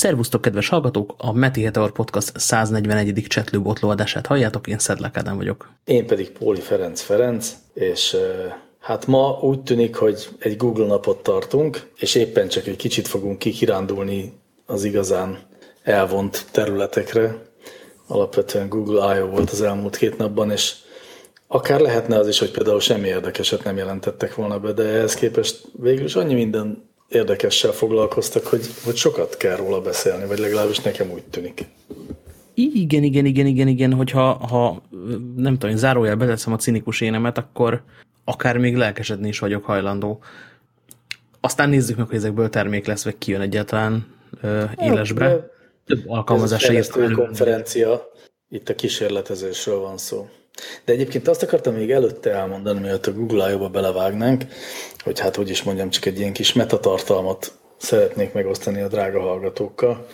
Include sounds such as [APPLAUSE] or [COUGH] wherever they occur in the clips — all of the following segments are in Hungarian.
Szervusztok, kedves hallgatók! A Meti Heteor Podcast 141. csetlő botló adását halljátok, én Szedlák Ádám vagyok. Én pedig Póli Ferenc Ferenc, és hát ma úgy tűnik, hogy egy Google napot tartunk, és éppen csak egy kicsit fogunk kikirándulni az igazán elvont területekre. Alapvetően Google I.O. volt az elmúlt két napban, és akár lehetne az is, hogy például semmi érdekeset nem jelentettek volna be, de ehhez képest végül is annyi minden érdekessel foglalkoztak, hogy, hogy sokat kell róla beszélni, vagy legalábbis nekem úgy tűnik. Igen, igen, igen, igen, igen, hogyha ha, nem tudom, zárójel beteszem a cinikus énemet, akkor akár még lelkesedni is vagyok hajlandó. Aztán nézzük meg, hogy ezekből termék lesz, vagy kijön egyáltalán ö, élesbe. Hát, Több alkalmazásra konferencia, itt a kísérletezésről van szó. De egyébként azt akartam még előtte elmondani, mielőtt a Google I.O.-ba belevágnánk, hogy hát hogy is mondjam, csak egy ilyen kis metatartalmat szeretnék megosztani a drága hallgatókkal,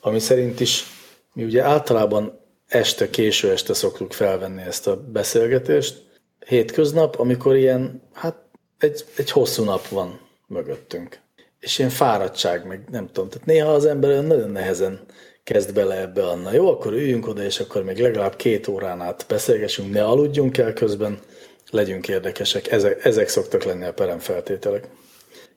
ami szerint is mi ugye általában este, késő este szoktuk felvenni ezt a beszélgetést, hétköznap, amikor ilyen, hát egy, egy hosszú nap van mögöttünk. És ilyen fáradtság, meg nem tudom, tehát néha az ember nagyon nehezen kezd bele ebbe Anna. Jó, akkor üljünk oda, és akkor még legalább két órán át beszélgessünk, ne aludjunk el közben, legyünk érdekesek. Ezek, ezek szoktak lenni a peremfeltételek.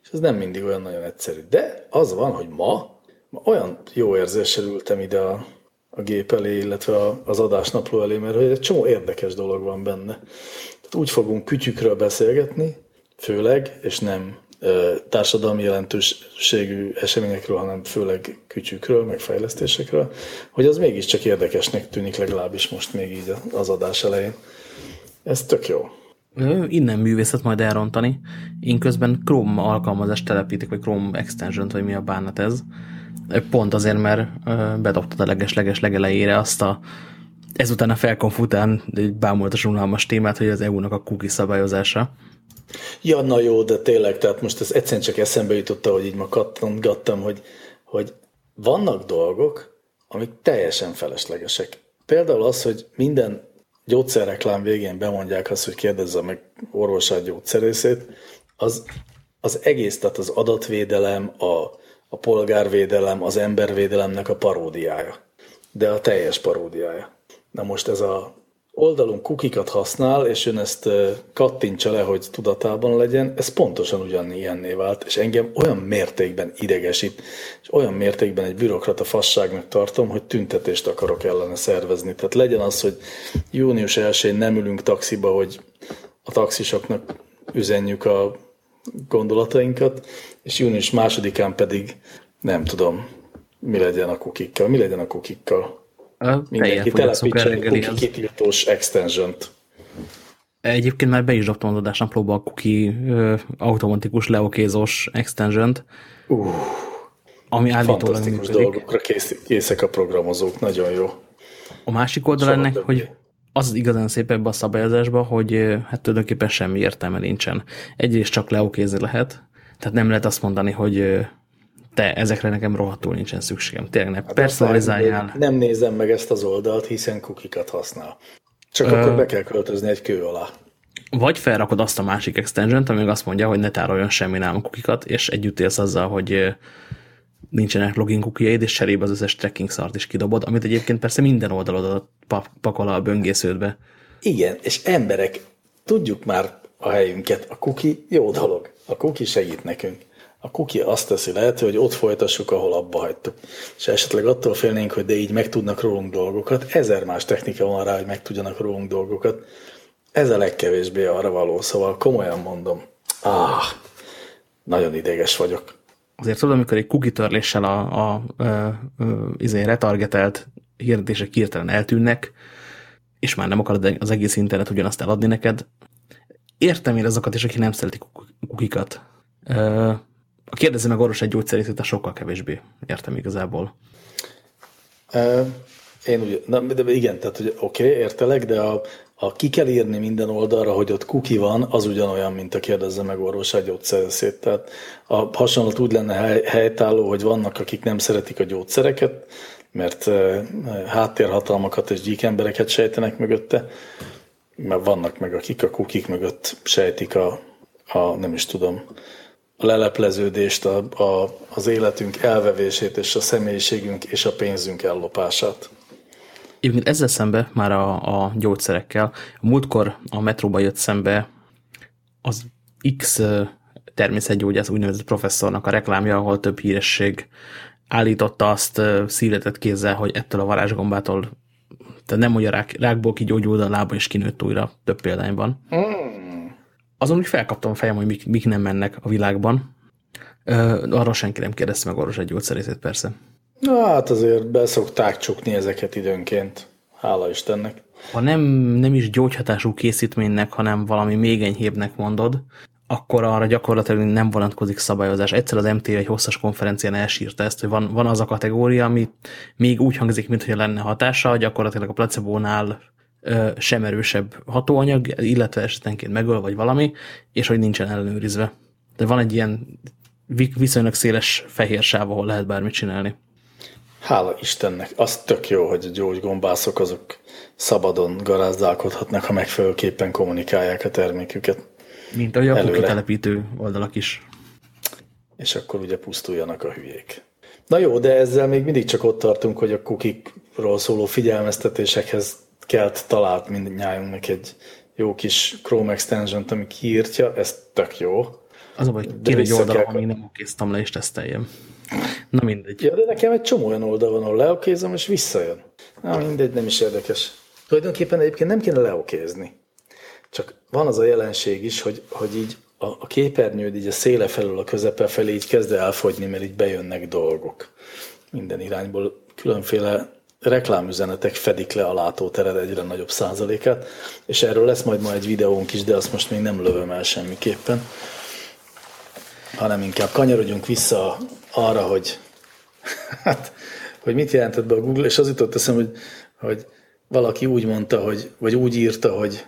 És ez nem mindig olyan nagyon egyszerű. De az van, hogy ma, ma olyan jó érzéssel ültem ide a, a gép elé, illetve a, az adásnapló elé, mert hogy egy csomó érdekes dolog van benne. Tehát úgy fogunk kütyükről beszélgetni, főleg, és nem társadalmi jelentőségű eseményekről, hanem főleg kütyükről, meg fejlesztésekről, hogy az mégiscsak érdekesnek tűnik legalábbis most még így az adás elején. Ez tök jó. Innen művészet majd elrontani. Én közben Chrome alkalmazást telepítik, vagy Chrome extension vagy mi a bánat ez. Pont azért, mert bedobtad a leges-leges legelejére azt a ezután a felkonf után egy bámulatos unalmas témát, hogy az EU-nak a cookie szabályozása Ja, na jó, de tényleg, tehát most ez egyszerűen csak eszembe jutott, hogy így ma kattantgattam, hogy, hogy vannak dolgok, amik teljesen feleslegesek. Például az, hogy minden gyógyszerreklám végén bemondják azt, hogy kérdezze meg orvosát gyógyszerészét, az, az egész, tehát az adatvédelem, a, a polgárvédelem, az embervédelemnek a paródiája. De a teljes paródiája. Na most ez a oldalunk kukikat használ, és ön ezt kattintsa le, hogy tudatában legyen, ez pontosan ugyanilyenné vált, és engem olyan mértékben idegesít, és olyan mértékben egy bürokrata fasságnak tartom, hogy tüntetést akarok ellene szervezni. Tehát legyen az, hogy június 1 nem ülünk taxiba, hogy a taxisoknak üzenjük a gondolatainkat, és június másodikán pedig nem tudom, mi legyen a kukikkal, mi legyen a kukikkal. Mindenki telepítsen cookie kitiltós extension-t. Egyébként már be is raktam az adásnaplóba a cookie ö, automatikus leokézós extension-t. Uh, ami állítólag Fantasztikus dolgokra kész, készek a programozók, nagyon jó. A másik oldal ennek, hogy az igazán szép ebbe a szabályozásba, hogy hát tulajdonképpen semmi értelme nincsen. Egyrészt csak leokézni lehet, tehát nem lehet azt mondani, hogy te, ezekre nekem rohadtul nincsen szükségem. Tényleg ne hát personalizáljál. Nem nézem meg ezt az oldalt, hiszen kukikat használ. Csak Ö... akkor be kell költözni egy kő alá. Vagy felrakod azt a másik extension-t, ami azt mondja, hogy ne tároljon semmi nálam kukikat, és együtt élsz azzal, hogy nincsenek login kukiaid, és cserébe az összes tracking szart is kidobod, amit egyébként persze minden oldalodat pakol a böngésződbe. Igen, és emberek, tudjuk már a helyünket, a kuki jó dolog. A kuki segít nekünk a kuki azt teszi lehető, hogy ott folytassuk, ahol abba hagytuk. És esetleg attól félnénk, hogy de így megtudnak rólunk dolgokat. Ezer más technika van rá, hogy megtudjanak rólunk dolgokat. Ez a legkevésbé arra való, szóval komolyan mondom. Ah, nagyon ideges vagyok. Azért tudod, amikor egy cookie törléssel a, a, a, a izé, retargetelt hirdetések hirtelen eltűnnek, és már nem akarod az egész internet ugyanazt eladni neked, értem én azokat is, akik nem szeretik kukikat a kérdezze meg orvos egy gyógyszerészet, sokkal kevésbé értem igazából. Én úgy, na, de igen, tehát hogy oké, okay, értelek, de a, a ki kell írni minden oldalra, hogy ott kuki van, az ugyanolyan, mint a kérdezze meg orvos egy gyógyszerészét. Tehát a hasonlat úgy lenne hely, helytálló, hogy vannak, akik nem szeretik a gyógyszereket, mert háttérhatalmakat és gyík embereket sejtenek mögötte, mert vannak meg, akik a kukik mögött sejtik a, a nem is tudom, a lelepleződést, a, a, az életünk elvevését, és a személyiségünk és a pénzünk ellopását. Egyébként ezzel szembe, már a, a gyógyszerekkel, a múltkor a metróba jött szembe az X természetgyógyász úgynevezett professzornak a reklámja, ahol több híresség állította azt szívetett kézzel, hogy ettől a varázsgombától, tehát nem, hogy a rák, rákból kigyógyult, a lába is kinőtt újra több példányban. Mm. Azon úgy felkaptam a fejem, hogy mik, mik nem mennek a világban. Arra senki nem kérdezte meg orvos egy gyógyszerészét persze. Na hát azért beszokták csukni ezeket időnként. Hála Istennek. Ha nem, nem is gyógyhatású készítménynek, hanem valami még enyhébbnek mondod, akkor arra gyakorlatilag nem vonatkozik szabályozás. Egyszer az MT egy hosszas konferencián elsírta ezt, hogy van, van az a kategória, ami még úgy hangzik, mintha lenne hatása, gyakorlatilag a placebónál ö, sem erősebb hatóanyag, illetve esetenként megöl, vagy valami, és hogy nincsen ellenőrizve. De van egy ilyen viszonylag széles fehér sáv, ahol lehet bármit csinálni. Hála Istennek, az tök jó, hogy a gyógygombászok azok szabadon garázdálkodhatnak, ha megfelelőképpen kommunikálják a terméküket. Mint ahogy a kitelepítő oldalak is. És akkor ugye pusztuljanak a hülyék. Na jó, de ezzel még mindig csak ott tartunk, hogy a kukikról szóló figyelmeztetésekhez kelt talált mindnyájunknak egy jó kis Chrome extension ami kiírtja, ez tök jó. Az a baj, kér egy oldal, amíg nem okéztam le és teszteljem. Na mindegy. Ja, de nekem egy csomó olyan oldal van, ahol leokézom, és visszajön. Na mindegy, nem is érdekes. Tulajdonképpen egyébként nem kéne leokézni. Csak van az a jelenség is, hogy, hogy így a, a képernyőd így a széle felül a közepe felé így kezd elfogyni, mert így bejönnek dolgok. Minden irányból különféle reklámüzenetek fedik le a látótered egyre nagyobb százalékát, és erről lesz majd ma egy videónk is, de azt most még nem lövöm el semmiképpen, hanem inkább kanyarodjunk vissza arra, hogy hát, hogy mit jelentett be a Google, és az jutott eszem, hogy, hogy valaki úgy mondta, hogy, vagy úgy írta, hogy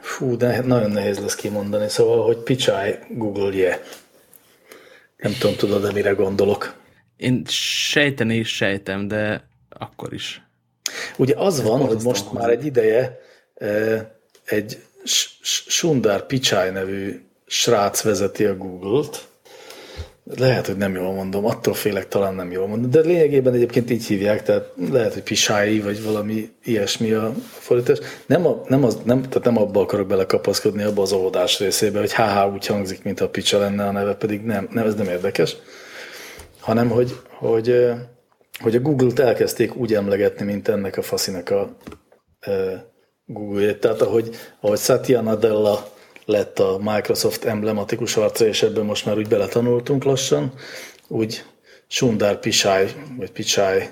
Fú, de nagyon nehéz lesz kimondani. Szóval, hogy picsáj Google-je. Nem tudom, tudod-e, mire gondolok. Én sejteni is sejtem, de akkor is. Ugye az Ez van, hogy most hozzá. már egy ideje egy Sundar Pichai nevű srác vezeti a Google-t, lehet, hogy nem jól mondom, attól félek, talán nem jól mondom, de lényegében egyébként így hívják, tehát lehet, hogy pisái, vagy valami ilyesmi a fordítás. Nem, a, nem, az, nem, tehát nem abba akarok belekapaszkodni, abba az óvodás részébe, hogy háhá úgy hangzik, mint a picsa lenne a neve, pedig nem, nem ez nem érdekes, hanem hogy, hogy, hogy a Google-t elkezdték úgy emlegetni, mint ennek a faszinak a Google-jét. Tehát ahogy, ahogy Satya Nadella lett a Microsoft emblematikus arca, és ebben most már úgy beletanultunk lassan, úgy Sundar Pichai, vagy Pichai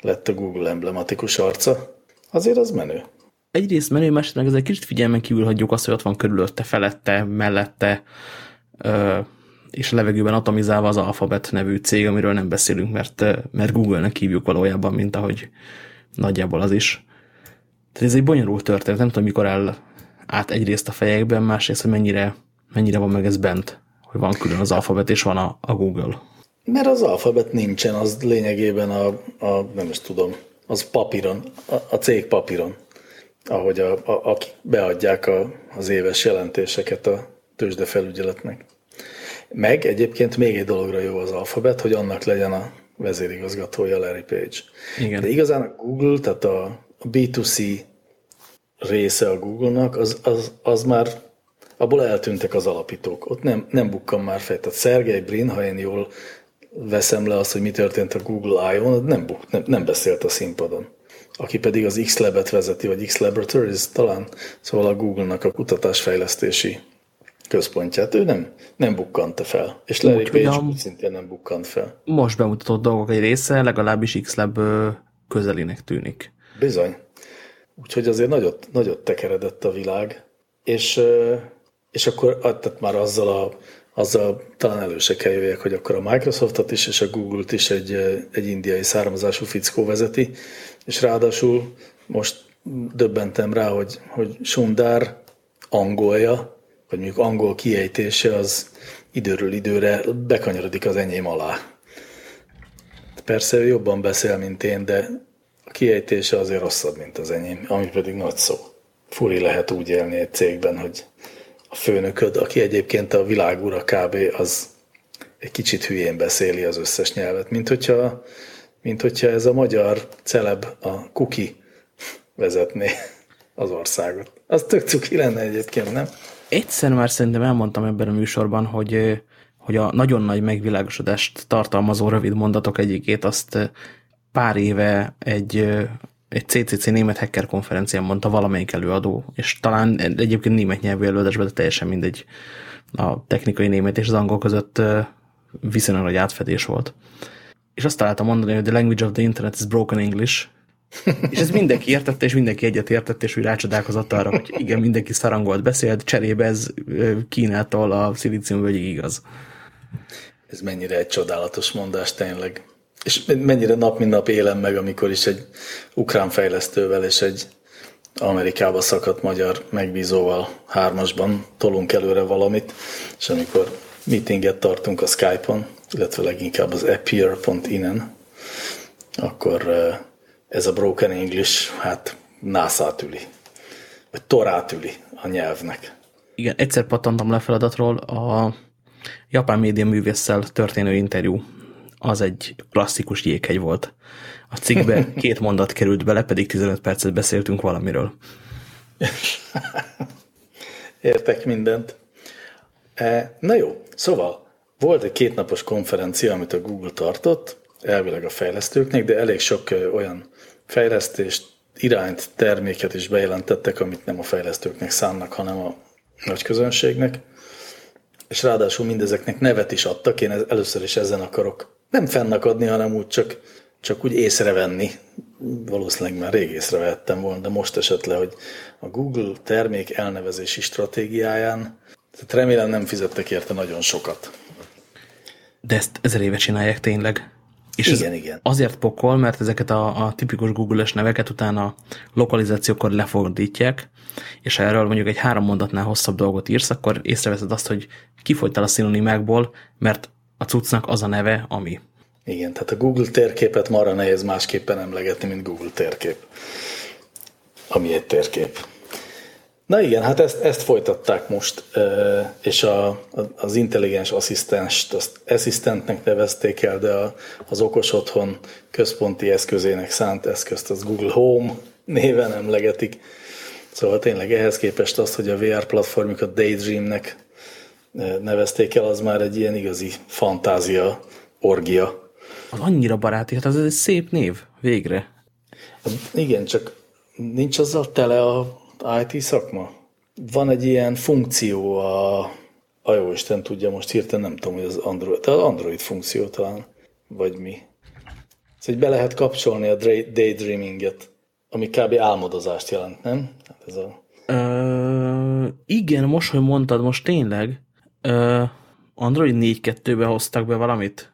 lett a Google emblematikus arca. Azért az menő. Egyrészt menő, másrészt meg ez egy kicsit figyelmen kívül hagyjuk azt, hogy ott van körülötte, felette, mellette, ö, és a levegőben atomizálva az Alphabet nevű cég, amiről nem beszélünk, mert, mert Google-nek hívjuk valójában, mint ahogy nagyjából az is. Tehát ez egy bonyolult történet, nem tudom, mikor el át egyrészt a fejekben, másrészt, hogy mennyire, mennyire van meg ez bent, hogy van külön az alfabet, és van a, a Google. Mert az alfabet nincsen, az lényegében a, a nem is tudom, az papíron, a, a cég papíron, ahogy a, a, akik beadják a, az éves jelentéseket a tőzsdefelügyeletnek. Meg egyébként még egy dologra jó az alfabet, hogy annak legyen a vezérigazgatója Larry Page. Igen. De igazán a Google, tehát a, a B2C része a Google-nak, az, az, az már abból eltűntek az alapítók. Ott nem, nem bukkan már fel. Tehát Sergey Brin, ha én jól veszem le azt, hogy mi történt a Google I.O.-n, nem, buk, nem, nem beszélt a színpadon. Aki pedig az X-Lab-et vezeti, vagy X-Laboratories talán, szóval a Google-nak a kutatásfejlesztési központját, ő nem, nem bukkant fel. És Larry Úgy, Page szintén nem bukkant fel. Most bemutatott dolgok egy része legalábbis X-Lab közelinek tűnik. Bizony. Úgyhogy azért nagyot, nagyot tekeredett a világ, és, és akkor tehát már azzal, a, azzal talán előse kell jöjjek, hogy akkor a Microsoftot is és a Google-t is egy, egy indiai származású fickó vezeti, és ráadásul most döbbentem rá, hogy, hogy Sundar angolja, vagy mondjuk angol kiejtése az időről időre bekanyarodik az enyém alá. Persze ő jobban beszél, mint én, de a kiejtése azért rosszabb, mint az enyém, ami pedig nagy szó. Furi lehet úgy élni egy cégben, hogy a főnököd, aki egyébként a világúra kb. az egy kicsit hülyén beszéli az összes nyelvet, mint hogyha, mint hogyha ez a magyar celeb, a kuki vezetné az országot. Az tök cuki lenne egyébként, nem? Egyszer már szerintem elmondtam ebben a műsorban, hogy, hogy a nagyon nagy megvilágosodást tartalmazó rövid mondatok egyikét azt pár éve egy, egy CCC német hacker konferencián mondta valamelyik előadó, és talán egyébként német nyelvű előadásban, de teljesen mindegy a technikai német és az angol között viszonylag nagy átfedés volt. És azt találtam mondani, hogy the language of the internet is broken English, és ez mindenki értette, és mindenki egyet értette, és úgy rácsodálkozott arra, hogy igen, mindenki szarangolt beszélt, cserébe ez Kínától a szilíciumvölgyig igaz. Ez mennyire egy csodálatos mondás tényleg. És mennyire nap mint nap élem meg, amikor is egy ukrán fejlesztővel és egy Amerikába szakadt magyar megbízóval hármasban tolunk előre valamit, és amikor meetinget tartunk a Skype-on, illetve leginkább az appear.in-en, akkor ez a broken English, hát nászát üli, vagy torát üli a nyelvnek. Igen, egyszer pattantam le feladatról a japán média művésszel történő interjú. Az egy klasszikus jéghegy volt. A cikkbe [LAUGHS] két mondat került bele, pedig 15 percet beszéltünk valamiről. Értek mindent. E, na jó, szóval volt egy kétnapos konferencia, amit a Google tartott, elvileg a fejlesztőknek, de elég sok olyan fejlesztést, irányt, terméket is bejelentettek, amit nem a fejlesztőknek szánnak, hanem a nagy közönségnek. És ráadásul mindezeknek nevet is adtak, én először is ezen akarok nem fennakadni, hanem úgy csak, csak úgy észrevenni. Valószínűleg már rég észrevettem volna, de most esett le, hogy a Google termék elnevezési stratégiáján, tehát remélem nem fizettek érte nagyon sokat. De ezt ezer éve csinálják tényleg. És igen, igen. azért pokol, mert ezeket a, a tipikus Google-es neveket utána lokalizációkor lefordítják, és ha erről mondjuk egy három mondatnál hosszabb dolgot írsz, akkor észreveszed azt, hogy kifogytál a szinonimákból, mert a cuccnak az a neve, ami. Igen, tehát a Google térképet marra nehéz másképpen emlegetni, mint Google térkép. Ami egy térkép. Na igen, hát ezt, ezt folytatták most, és a, az intelligens asszisztenst, azt asszisztentnek nevezték el, de a, az okos otthon központi eszközének szánt eszközt az Google Home néven emlegetik. Szóval tényleg ehhez képest az, hogy a VR platformjukat Daydreamnek nevezték el, az már egy ilyen igazi fantázia, orgia. Az annyira baráti, hát az egy szép név, végre. Hát igen, csak nincs azzal tele a IT szakma? Van egy ilyen funkció a, a jó Isten tudja, most hirtelen nem tudom, hogy az Android, az Android funkció talán, vagy mi. Ez, hogy be lehet kapcsolni a daydreaminget, ami kb. álmodozást jelent, nem? Hát ez a... Ö, igen, most, hogy mondtad, most tényleg ö, Android 4.2-be hoztak be valamit?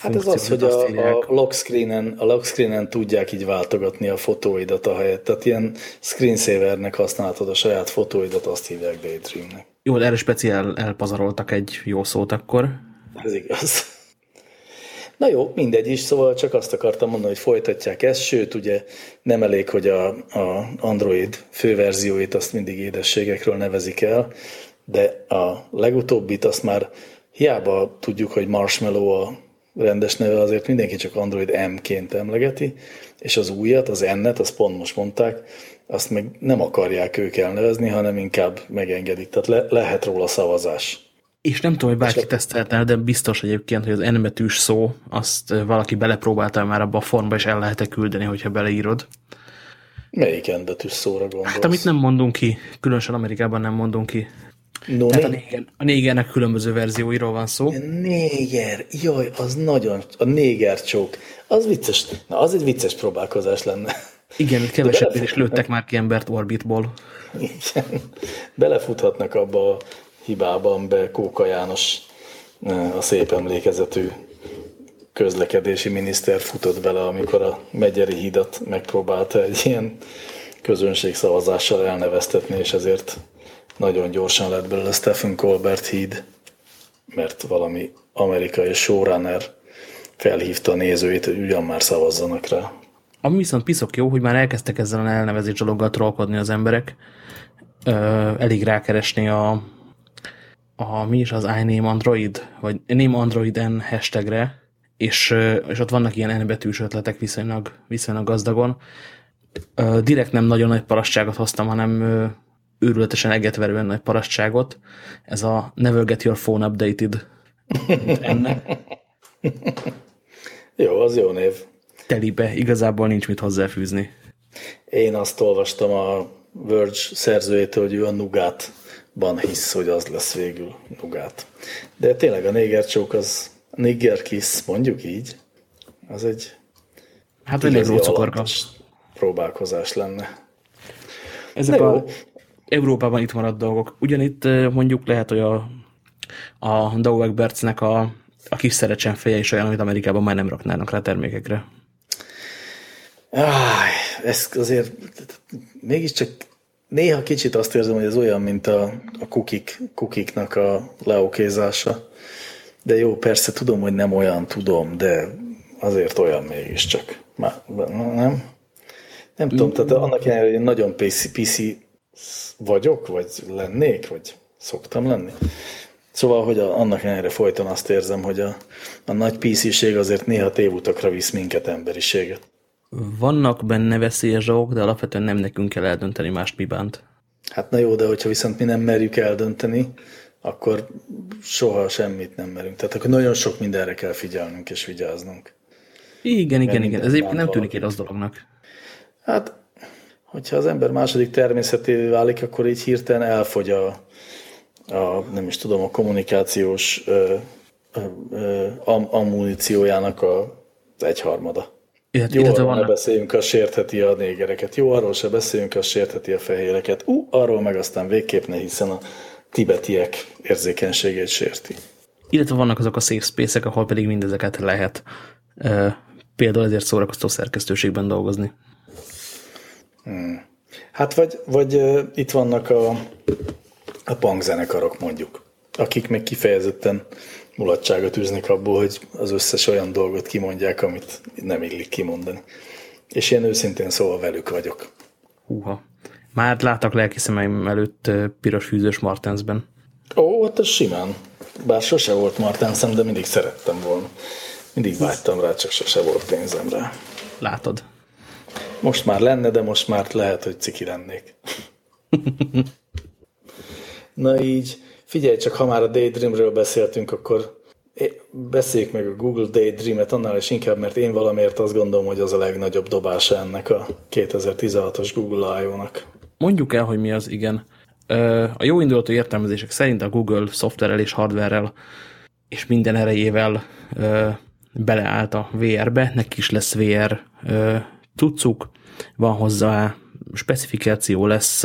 Hát ez az, hogy a, a, lock screenen, a lock screenen tudják így váltogatni a fotóidat a helyet. Tehát ilyen screensavernek használhatod a saját fotóidat, azt hívják Daydreamnek. Jó, erre speciál elpazaroltak egy jó szót akkor. Ez igaz. Na jó, mindegy is, szóval csak azt akartam mondani, hogy folytatják ezt, sőt, ugye nem elég, hogy a, a Android főverzióit azt mindig édességekről nevezik el, de a legutóbbit azt már hiába tudjuk, hogy Marshmallow a rendes neve azért mindenki csak Android M-ként emlegeti, és az újat, az N-et, azt pont most mondták, azt meg nem akarják ők elnevezni, hanem inkább megengedik. Tehát le, lehet róla szavazás. És nem tudom, hogy bárki a... tesztelte, de biztos egyébként, hogy az N szó, azt valaki belepróbálta már abba a formba, és el lehet -e küldeni, hogyha beleírod. Melyik N betűs szóra gondolsz? Hát amit nem mondunk ki, különösen Amerikában nem mondunk ki. No, Tehát a, néger, a négernek különböző verzióiról van szó. Néger, jaj, az nagyon, a néger csók, az vicces, na az egy vicces próbálkozás lenne. Igen, kevesebb is lőttek már ki embert Orbitból. Igen, belefuthatnak abba a hibában be Kóka János, a szép emlékezetű közlekedési miniszter futott bele, amikor a Megyeri hídat megpróbálta egy ilyen közönségszavazással elneveztetni, és ezért nagyon gyorsan lett belőle Stephen Colbert híd, mert valami amerikai showrunner felhívta a nézőit, hogy ugyan már szavazzanak rá. Ami viszont piszok jó, hogy már elkezdtek ezzel a elnevezés dologgal trollkodni az emberek, elég rákeresni a, a, mi is az iName Android, vagy Name Android-en hashtagre, és, és ott vannak ilyen N betűs ötletek viszonylag, viszonylag gazdagon. Direkt nem nagyon nagy parasztságot hoztam, hanem őrületesen egetverően nagy parasztságot. Ez a Never Get Your Phone Updated enne. [LAUGHS] jó, az jó név. Telibe, igazából nincs mit hozzáfűzni. Én azt olvastam a Verge szerzőjétől, hogy ő a Nugátban hisz, hogy az lesz végül Nugát. De tényleg a néger csók az Niger Kiss, mondjuk így, az egy hát egy rócukorka. próbálkozás lenne. Ezek a Európában itt maradt dolgok. Ugyanitt mondjuk lehet, hogy a, a Doug Egbertsnek a, a kis feje is olyan, amit Amerikában már nem raknának rá termékekre. Áj, ez azért mégiscsak néha kicsit azt érzem, hogy ez olyan, mint a, a kukik, kukiknak a leokézása. De jó, persze tudom, hogy nem olyan, tudom, de azért olyan mégiscsak. Már, nem? Nem tudom, tehát annak ellenére, hogy nagyon PC, PC vagyok, vagy lennék, vagy szoktam lenni. Szóval, hogy a, annak ellenére folyton azt érzem, hogy a, a nagy PC-ség azért néha tévutakra visz minket emberiséget. Vannak benne veszélyes dolgok, de alapvetően nem nekünk kell eldönteni mást mi bánt. Hát na jó, de hogyha viszont mi nem merjük eldönteni, akkor soha semmit nem merünk. Tehát akkor nagyon sok mindenre kell figyelnünk és vigyáznunk. Igen, igen, igen. Ez egyébként nem tűnik egy rossz dolognak. Hát, hogyha az ember második természetévé válik, akkor így hirtelen elfogy a, a nem is tudom, a kommunikációs ö, ö, ö, am, ammuníciójának a, az egyharmada. Ilyet, Jó, arról vannak... ne beszéljünk, az sértheti a négereket. Jó, arról se beszéljünk, az sértheti a fehéreket. Ú, uh, arról meg aztán végképp ne, hiszen a tibetiek érzékenységét sérti. Illetve vannak azok a safe space ahol pedig mindezeket lehet például ezért szórakoztó szerkesztőségben dolgozni. Hmm. Hát vagy, vagy uh, itt vannak a, a punk zenekarok mondjuk, akik még kifejezetten mulatságot űznek abból, hogy az összes olyan dolgot kimondják, amit nem illik kimondani. És én őszintén szóval velük vagyok. Húha. Már láttak lelki szemeim előtt piros fűzős Martensben. Ó, ott az simán. Bár sose volt Martenszem, de mindig szerettem volna. Mindig vágytam rá, csak sose volt pénzem rá. Látod. Most már lenne, de most már lehet, hogy ciki lennék. [LAUGHS] Na így, figyelj csak, ha már a Daydreamről beszéltünk, akkor beszéljük meg a Google Daydream-et annál is inkább, mert én valamiért azt gondolom, hogy az a legnagyobb dobása ennek a 2016-os Google I.O.-nak. Mondjuk el, hogy mi az, igen. A jó indulatú értelmezések szerint a Google szoftverrel és hardverrel és minden erejével beleállt a VR-be, neki is lesz VR cuccuk, van hozzá specifikáció, lesz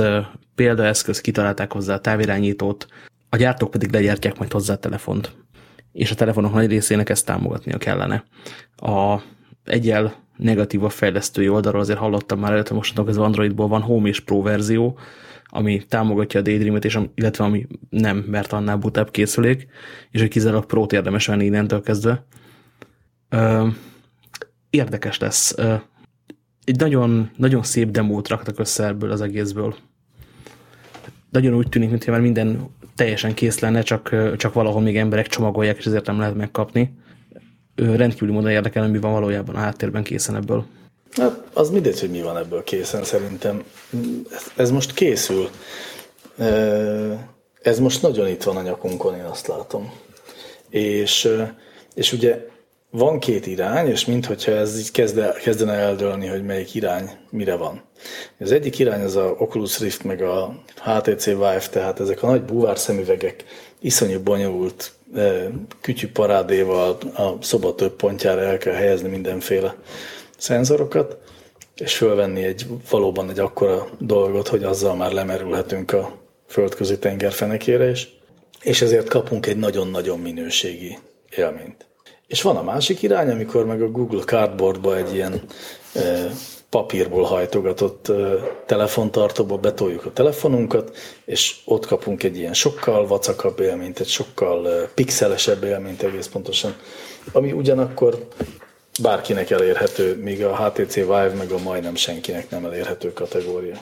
példaeszköz, kitalálták hozzá a távirányítót, a gyártók pedig legyártják majd hozzá a telefont. És a telefonok nagy részének ezt támogatnia kellene. A egyel negatív a fejlesztői oldalról azért hallottam már előtt, most az Androidból van Home és Pro verzió, ami támogatja a Daydream-et, és illetve ami nem, mert annál butább készülék, és hogy kizárólag Pro-t érdemes venni innentől kezdve. Ö, érdekes lesz. Ö, egy nagyon, nagyon szép demót raktak össze ebből az egészből. Nagyon úgy tűnik, mintha már minden teljesen kész lenne, csak, csak valahol még emberek csomagolják, és ezért nem lehet megkapni. Ő rendkívül módon érdekel, hogy mi van valójában a háttérben készen ebből. Hát az mindegy, hogy mi van ebből készen szerintem. Ez most készül. Ez most nagyon itt van a nyakunkon, én azt látom. És, és ugye van két irány, és minthogyha ez így kezde, kezdene eldőlni, hogy melyik irány mire van. Az egyik irány az a Oculus Rift, meg a HTC Vive, tehát ezek a nagy búvár szemüvegek, iszonyú bonyolult kütyű parádéval a szoba több pontjára el kell helyezni mindenféle szenzorokat, és fölvenni egy valóban egy akkora dolgot, hogy azzal már lemerülhetünk a földközi tenger fenekére is, és ezért kapunk egy nagyon-nagyon minőségi élményt. És van a másik irány, amikor meg a Google Cardboardba egy ilyen papírból hajtogatott telefontartóba betoljuk a telefonunkat, és ott kapunk egy ilyen sokkal vacakabb élményt, egy sokkal pixelesebb élményt egész pontosan, ami ugyanakkor bárkinek elérhető, míg a HTC Vive meg a majdnem senkinek nem elérhető kategória.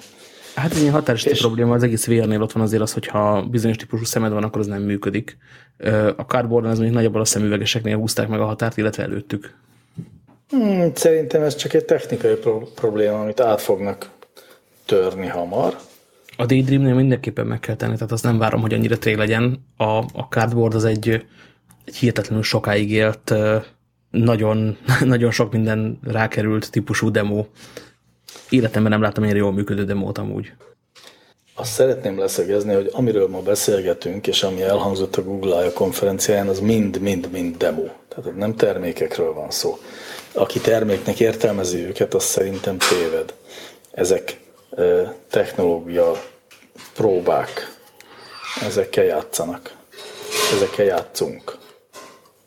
Hát ez egy határozott és... probléma, az egész VR-nél ott van azért az, hogyha bizonyos típusú szemed van, akkor az nem működik. A cardboardon az mondjuk nagyjából a szemüvegeseknél húzták meg a határt, illetve előttük. Hmm, szerintem ez csak egy technikai pro- probléma, amit át fognak törni hamar. A Daydreamnél mindenképpen meg kell tenni, tehát azt nem várom, hogy annyira tré legyen. A, a cardboard az egy, egy hihetetlenül sokáig élt, nagyon, [LAUGHS] nagyon sok minden rákerült típusú demo. Életemben nem láttam ennyire jól működő demót amúgy. Azt szeretném leszögezni, hogy amiről ma beszélgetünk, és ami elhangzott a Google I.O. konferenciáján, az mind-mind-mind demo. Tehát nem termékekről van szó. Aki terméknek értelmezi őket, az szerintem téved. Ezek technológia próbák. Ezekkel játszanak. Ezekkel játszunk.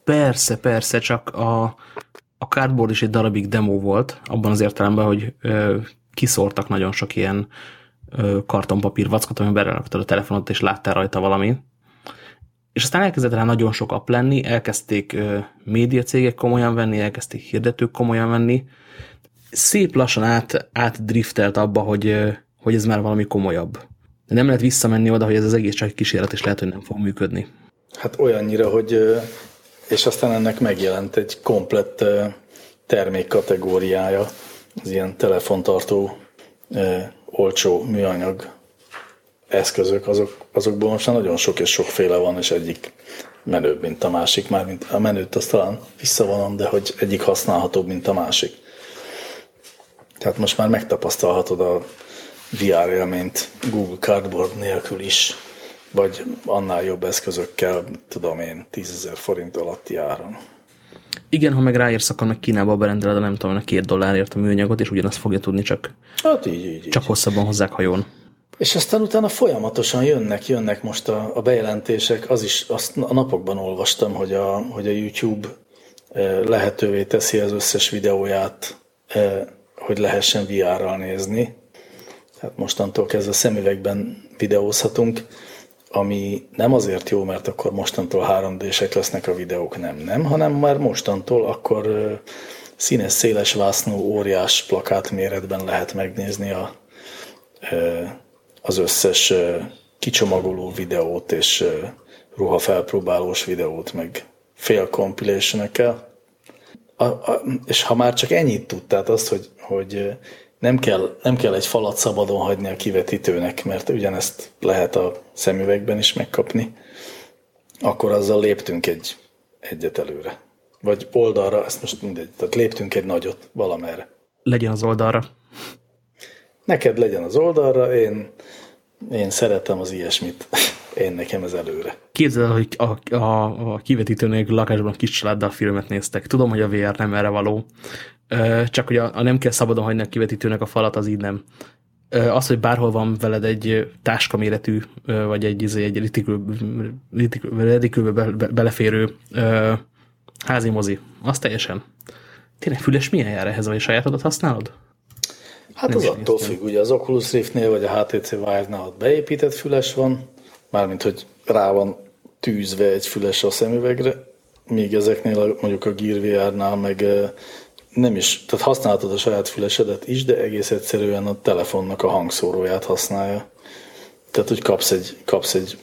Persze, persze, csak a, a cardboard is egy darabig demo volt, abban az értelemben, hogy ö, kiszórtak nagyon sok ilyen ö, kartonpapír vackot, amiben beleraktad a telefonot, és láttál rajta valami. És aztán elkezdett rá nagyon sok app lenni, elkezdték ö, médiacégek komolyan venni, elkezdték hirdetők komolyan venni. Szép lassan át, átdriftelt abba, hogy, hogy ez már valami komolyabb. De nem lehet visszamenni oda, hogy ez az egész csak egy kísérlet, és lehet, hogy nem fog működni. Hát olyannyira, hogy és aztán ennek megjelent egy komplett termékkategóriája, az ilyen telefontartó olcsó műanyag eszközök, azok, azokból most már nagyon sok és sokféle van, és egyik menőbb, mint a másik, már mint a menőt azt talán visszavonom, de hogy egyik használhatóbb, mint a másik. Tehát most már megtapasztalhatod a VR élményt Google Cardboard nélkül is, vagy annál jobb eszközökkel, tudom én, 10 forint alatti áron. Igen, ha meg ráérsz, akkor meg Kínába berendeled nem tudom, a két dollárért a műanyagot, és ugyanazt fogja tudni, csak, hát így, így, csak így. hosszabban hozzák hajón. És aztán utána folyamatosan jönnek, jönnek most a, a bejelentések, az is, azt a napokban olvastam, hogy a, hogy a YouTube eh, lehetővé teszi az összes videóját, eh, hogy lehessen VR-ral nézni. Tehát mostantól kezdve szemüvegben videózhatunk ami nem azért jó, mert akkor mostantól 3D-sek lesznek a videók, nem, nem, hanem már mostantól akkor színes, széles vásznú, óriás plakát méretben lehet megnézni a, az összes kicsomagoló videót és ruhafelpróbálós videót, meg fél compilation és ha már csak ennyit tud, tehát azt, hogy, hogy nem kell, nem kell egy falat szabadon hagyni a kivetítőnek, mert ugyanezt lehet a szemüvegben is megkapni, akkor azzal léptünk egy egyet előre. Vagy oldalra, ezt most mindegy, tehát léptünk egy nagyot valamerre. Legyen az oldalra. Neked legyen az oldalra, én, én szeretem az ilyesmit. [LAUGHS] Én nekem ez előre. Képzeld hogy a, a, a kivetítő nélkül lakásban kis családdal filmet néztek. Tudom, hogy a VR nem erre való, csak hogy a, a nem kell szabadon hagyni a kivetítőnek a falat, az így nem. Az, hogy bárhol van veled egy táskaméretű, vagy egy, izé, egy redikülbe be, be, beleférő házi mozi, az teljesen. Tényleg füles milyen jár ehhez, vagy sajátodat használod? Hát nem az attól függ, ugye az Oculus Riftnél, vagy a HTC Vive-nál ott beépített füles van, mármint, hogy rá van tűzve egy füles a szemüvegre, míg ezeknél mondjuk a Gear VR-nál meg nem is, tehát használhatod a saját fülesedet is, de egész egyszerűen a telefonnak a hangszóróját használja. Tehát, hogy kapsz egy, kapsz egy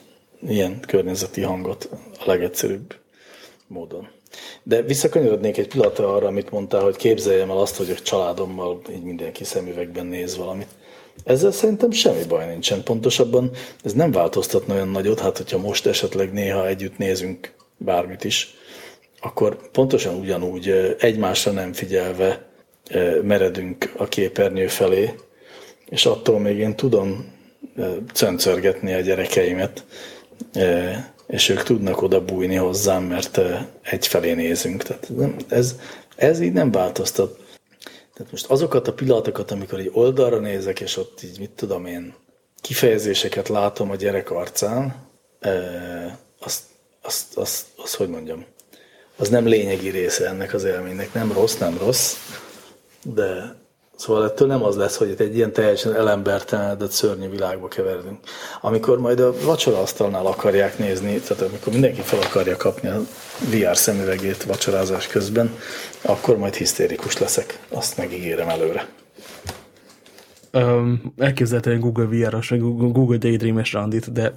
ilyen környezeti hangot a legegyszerűbb módon. De visszakanyarodnék egy pillanatra arra, amit mondtál, hogy képzeljem el azt, hogy a családommal így mindenki szemüvegben néz valamit. Ezzel szerintem semmi baj nincsen. Pontosabban ez nem változtatna olyan nagyot, hát hogyha most esetleg néha együtt nézünk bármit is, akkor pontosan ugyanúgy egymásra nem figyelve meredünk a képernyő felé, és attól még én tudom cöncörgetni a gyerekeimet, és ők tudnak oda bújni hozzám, mert egyfelé nézünk. Tehát ez, ez így nem változtat. Tehát most azokat a pillanatokat, amikor egy oldalra nézek, és ott így, mit tudom én, kifejezéseket látom a gyerek arcán, azt, azt, azt, azt hogy mondjam, az nem lényegi része ennek az élménynek. Nem rossz, nem rossz, de szóval ettől nem az lesz, hogy egy ilyen teljesen elembertelenedett szörnyű világba keveredünk. Amikor majd a vacsoraasztalnál akarják nézni, tehát amikor mindenki fel akarja kapni a VR szemüvegét vacsorázás közben, akkor majd hisztérikus leszek. Azt megígérem előre. Um, elképzelhetően Google VR-os, Google Daydream-es randit, de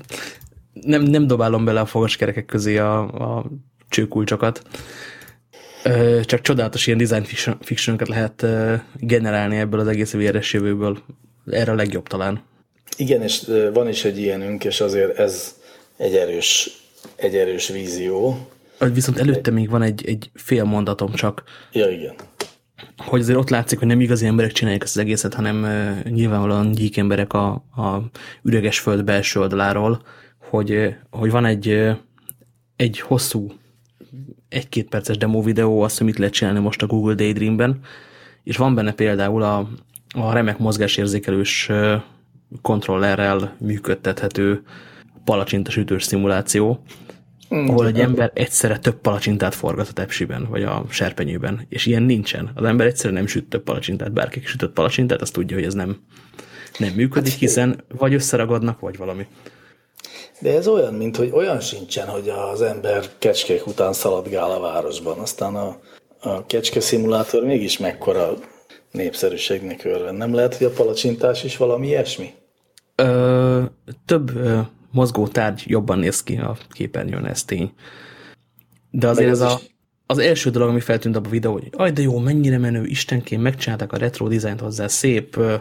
nem, nem dobálom bele a fogaskerekek közé a, a csőkulcsokat. Csak csodálatos ilyen design fiction lehet generálni ebből az egész VR-es jövőből. Erre a legjobb talán. Igen, és van is egy ilyenünk, és azért ez egy erős, egy erős vízió. Viszont előtte még van egy, egy fél mondatom csak. Ja, igen. Hogy azért ott látszik, hogy nem igazi emberek csinálják ezt az egészet, hanem uh, nyilvánvalóan gyík emberek a, a üreges föld belső oldaláról, hogy, hogy van egy, egy hosszú, egy-két perces demo videó, azt, hogy mit lehet csinálni most a Google Daydreamben, és van benne például a, a remek mozgásérzékelős kontrollerrel működtethető palacsintásütős szimuláció, mm, ahol egy ember egyszerre több palacsintát forgat a tepsiben, vagy a serpenyőben, és ilyen nincsen. Az ember egyszerre nem süt több palacsintát, bárki sütött palacsintát, azt tudja, hogy ez nem, nem működik, hát, hiszen vagy összeragadnak, vagy valami. De ez olyan, mint hogy olyan sincsen, hogy az ember kecskék után szaladgál a városban. Aztán a, a kecske szimulátor mégis mekkora népszerűségnek örvend. Nem lehet, hogy a palacsintás is valami ilyesmi? Ö, több ö, mozgó tárgy jobban néz ki a képernyőn, ez tény. De azért ez, ez a, az első dolog, ami feltűnt abban a videó, hogy aj, de jó, mennyire menő, istenként megcsinálták a retro dizájnt hozzá, szép, ö,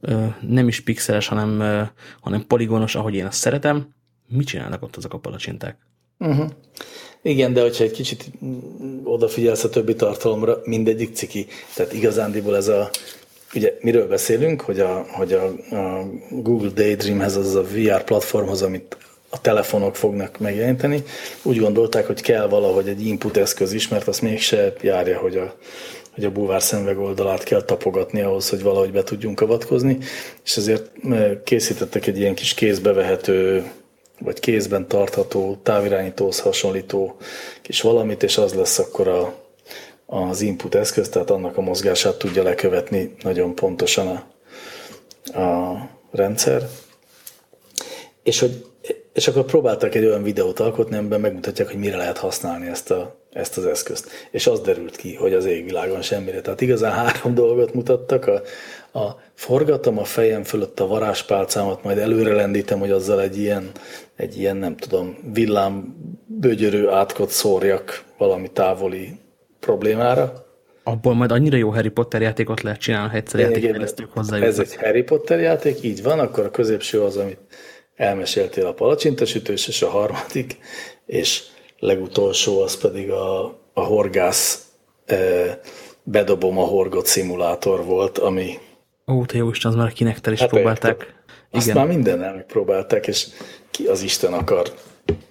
ö, nem is pixeles, hanem, ö, hanem poligonos, ahogy én azt szeretem. Mit csinálnak ott azok a palacsinták? Uh mhm. -huh. Igen, de hogyha egy kicsit odafigyelsz a többi tartalomra, mindegyik ciki. Tehát igazándiból ez a ugye miről beszélünk, hogy a, hogy a, a Google Daydreamhez, az a VR platformhoz, amit a telefonok fognak megjeleníteni, úgy gondolták, hogy kell valahogy egy input eszköz is, mert azt mégse járja, hogy a, hogy a bulvár szemveg oldalát kell tapogatni ahhoz, hogy valahogy be tudjunk avatkozni, és ezért készítettek egy ilyen kis kézbevehető, vagy kézben tartható, távirányítóhoz hasonlító kis valamit, és az lesz akkor a, az input eszköz, tehát annak a mozgását tudja lekövetni nagyon pontosan a, a rendszer. És, hogy, és akkor próbáltak egy olyan videót alkotni, amiben megmutatják, hogy mire lehet használni ezt, a, ezt az eszközt. És az derült ki, hogy az égvilágon semmire. Tehát igazán három dolgot mutattak. A, a forgatom a fejem fölött a varázspálcámat, majd előre lendítem, hogy azzal egy ilyen, egy ilyen nem tudom, villám bögyörő átkot szórjak valami távoli problémára. Abból majd annyira jó Harry Potter játékot lehet csinálni, ha egyszer játékfejlesztők hozzá. Ez egy Harry Potter játék, így van, akkor a középső az, amit elmeséltél a palacsintasütős, és a harmadik, és legutolsó az pedig a, a horgász e, bedobom a horgot szimulátor volt, ami... Ó, te jó Isten, az már kinek is hát próbálták. Érted. Azt Igen. már mindennel megpróbálták, és ki az Isten akar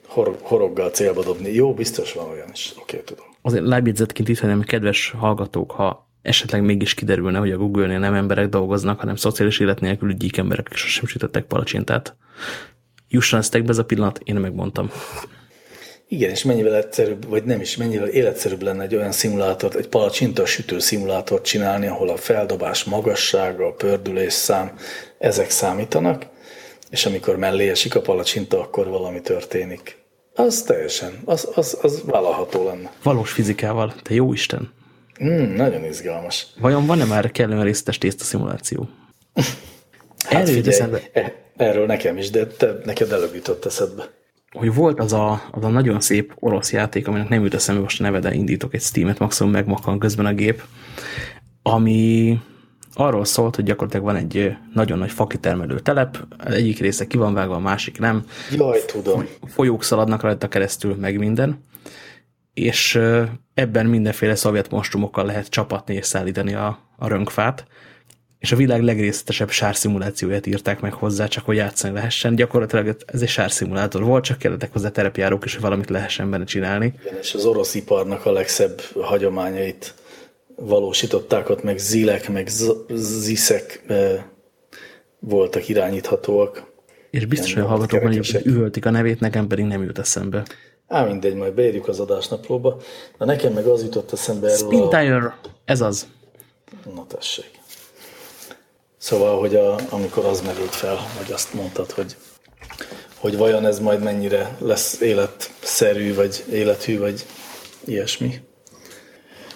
hor, horoggal célba dobni. Jó, biztos van olyan is. Oké, okay, tudom azért lábjegyzetként itt, hogy kedves hallgatók, ha esetleg mégis kiderülne, hogy a Google-nél nem emberek dolgoznak, hanem szociális élet nélkül gyík emberek, és sosem sütöttek palacsintát. Jusson eztek be ez a pillanat, én megmondtam. Igen, és mennyivel egyszerűbb, vagy nem is, mennyivel életszerűbb lenne egy olyan szimulátort, egy palacsinta sütő szimulátort csinálni, ahol a feldobás magassága, a pördülés szám, ezek számítanak, és amikor mellé esik a palacsinta, akkor valami történik. Az teljesen, az, az, az vállalható lenne. Valós fizikával, te jó Isten. Mm, nagyon izgalmas. Vajon van-e már kellően részletes tészta szimuláció? hát figyelj, eszedbe, e, erről nekem is, de te, neked előbb jutott eszedbe. Hogy volt az a, az a nagyon szép orosz játék, aminek nem jut eszembe most a neve, de indítok egy Steam-et, maximum megmakkan közben a gép, ami arról szólt, hogy gyakorlatilag van egy nagyon nagy fakitermelő telep, egyik része ki van vágva, a másik nem. Jaj, tudom. Folyók szaladnak rajta keresztül, meg minden. És ebben mindenféle szovjet monstrumokkal lehet csapatni és szállítani a, a rönkfát. És a világ legrészletesebb sárszimulációját írták meg hozzá, csak hogy játszani lehessen. Gyakorlatilag ez egy sárszimulátor volt, csak kellettek hozzá terepjárók, és hogy valamit lehessen benne csinálni. Igen, és az orosz iparnak a legszebb hagyományait valósították ott, meg zilek, meg ziszek voltak irányíthatóak. És biztos, hogy a hallgatók hogy üvöltik a nevét, nekem pedig nem jut eszembe. Á, mindegy, majd beírjuk az adásnaplóba. Na nekem meg az jutott eszembe erről Spin Tire, a... ez az. Na tessék. Szóval, hogy a, amikor az merült fel, hogy azt mondtad, hogy, hogy vajon ez majd mennyire lesz életszerű, vagy élethű, vagy ilyesmi.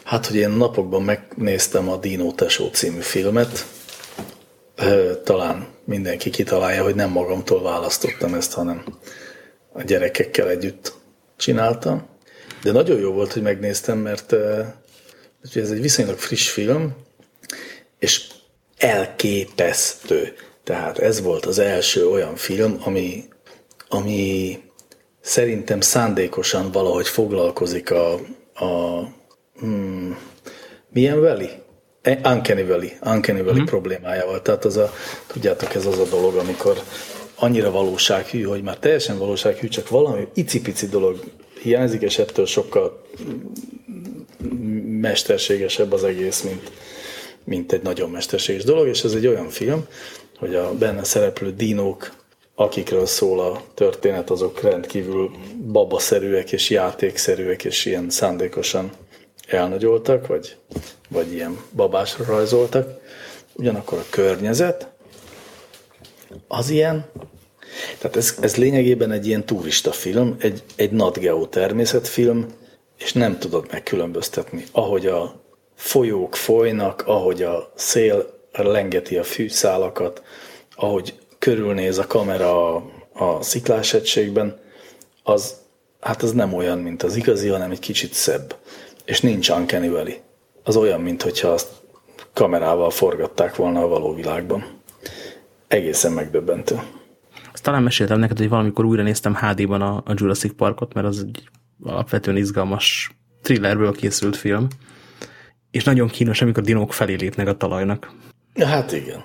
Hát, hogy én napokban megnéztem a Dino Tesó című filmet, talán mindenki kitalálja, hogy nem magamtól választottam ezt, hanem a gyerekekkel együtt csináltam. De nagyon jó volt, hogy megnéztem, mert ez egy viszonylag friss film, és elképesztő. Tehát ez volt az első olyan film, ami, ami szerintem szándékosan valahogy foglalkozik a, a hmm, milyen veli? E, Uncanny Valley, Uncanny Valley mm. problémájával. Tehát az a, tudjátok, ez az a dolog, amikor annyira valósághű, hogy már teljesen valósághű, csak valami icipici dolog hiányzik, és ettől sokkal mesterségesebb az egész, mint, mint egy nagyon mesterséges dolog, és ez egy olyan film, hogy a benne szereplő dinók, akikről szól a történet, azok rendkívül babaszerűek és játékszerűek, és ilyen szándékosan elnagyoltak, vagy, vagy ilyen babásra rajzoltak. Ugyanakkor a környezet az ilyen, tehát ez, ez lényegében egy ilyen turista film, egy, egy Nat Geo természetfilm, és nem tudod megkülönböztetni. Ahogy a folyók folynak, ahogy a szél lengeti a fűszálakat, ahogy körülnéz a kamera a, a sziklás egységben, az, hát az nem olyan, mint az igazi, hanem egy kicsit szebb. És nincs Uncanny Valley. Az olyan, mintha azt kamerával forgatták volna a való világban. Egészen megdöbbentő. Azt talán meséltem neked, hogy valamikor újra néztem HD-ban a, a Jurassic Parkot, mert az egy alapvetően izgalmas thrillerből készült film, és nagyon kínos, amikor dinók felé lépnek a talajnak. Hát igen.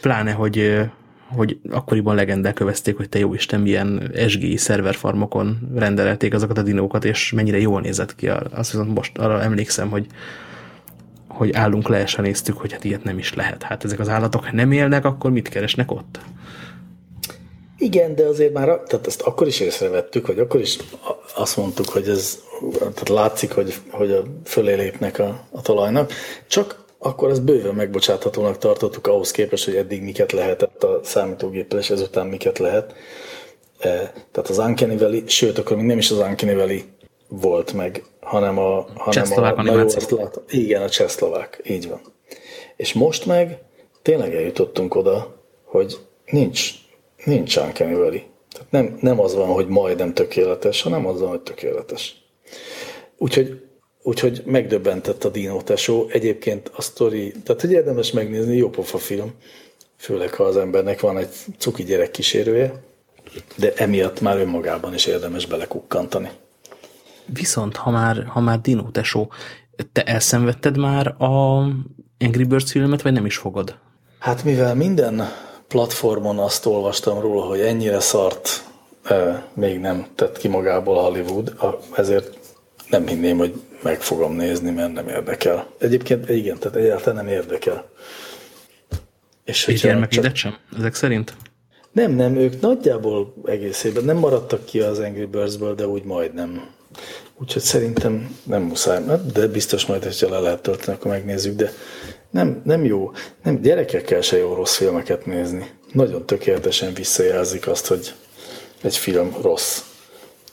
Pláne, hogy, hogy akkoriban legendák kövezték, hogy te jó Isten, milyen SGI szerverfarmokon rendelték azokat a dinókat, és mennyire jól nézett ki. Azt viszont most arra emlékszem, hogy hogy állunk le, és néztük, hogy hát ilyet nem is lehet. Hát ezek az állatok nem élnek, akkor mit keresnek ott? Igen, de azért már, tehát ezt akkor is észrevettük, vagy akkor is azt mondtuk, hogy ez, tehát látszik, hogy, hogy a fölé lépnek a, a talajnak, csak akkor ezt bőven megbocsáthatónak tartottuk ahhoz képest, hogy eddig miket lehetett a számítógéppel, és ezután miket lehet. E, tehát az Uncanny Valley, sőt, akkor még nem is az Uncanny Valley volt meg, hanem a... Hanem a, a jó, Igen, a csehszlovák, így van. És most meg tényleg eljutottunk oda, hogy nincs Nincs Uncanny. Tehát nem, nem az van, hogy majdnem tökéletes, hanem az van, hogy tökéletes. Úgyhogy, úgyhogy megdöbbentett a Dino Tesó. Egyébként a sztori, tehát hogy érdemes megnézni, jó pofa film, főleg ha az embernek van egy cuki gyerek kísérője, de emiatt már önmagában is érdemes belekukkantani. Viszont, ha már, ha már Dino Tesó, te elszenvedted már a Angry Birds filmet, vagy nem is fogod? Hát mivel minden platformon azt olvastam róla, hogy ennyire szart e, még nem tett ki magából Hollywood, ezért nem hinném, hogy meg fogom nézni, mert nem érdekel. Egyébként igen, tehát egyáltalán nem érdekel. És, És gyermekédet csak... sem, ezek szerint? Nem, nem, ők nagyjából egészében nem maradtak ki az Angry Birds-ből, de úgy majdnem. Úgyhogy szerintem nem muszáj, de biztos majd, hogyha le lehet tölteni, akkor megnézzük, de nem, nem jó, nem, gyerekekkel se jó rossz filmeket nézni. Nagyon tökéletesen visszajelzik azt, hogy egy film rossz.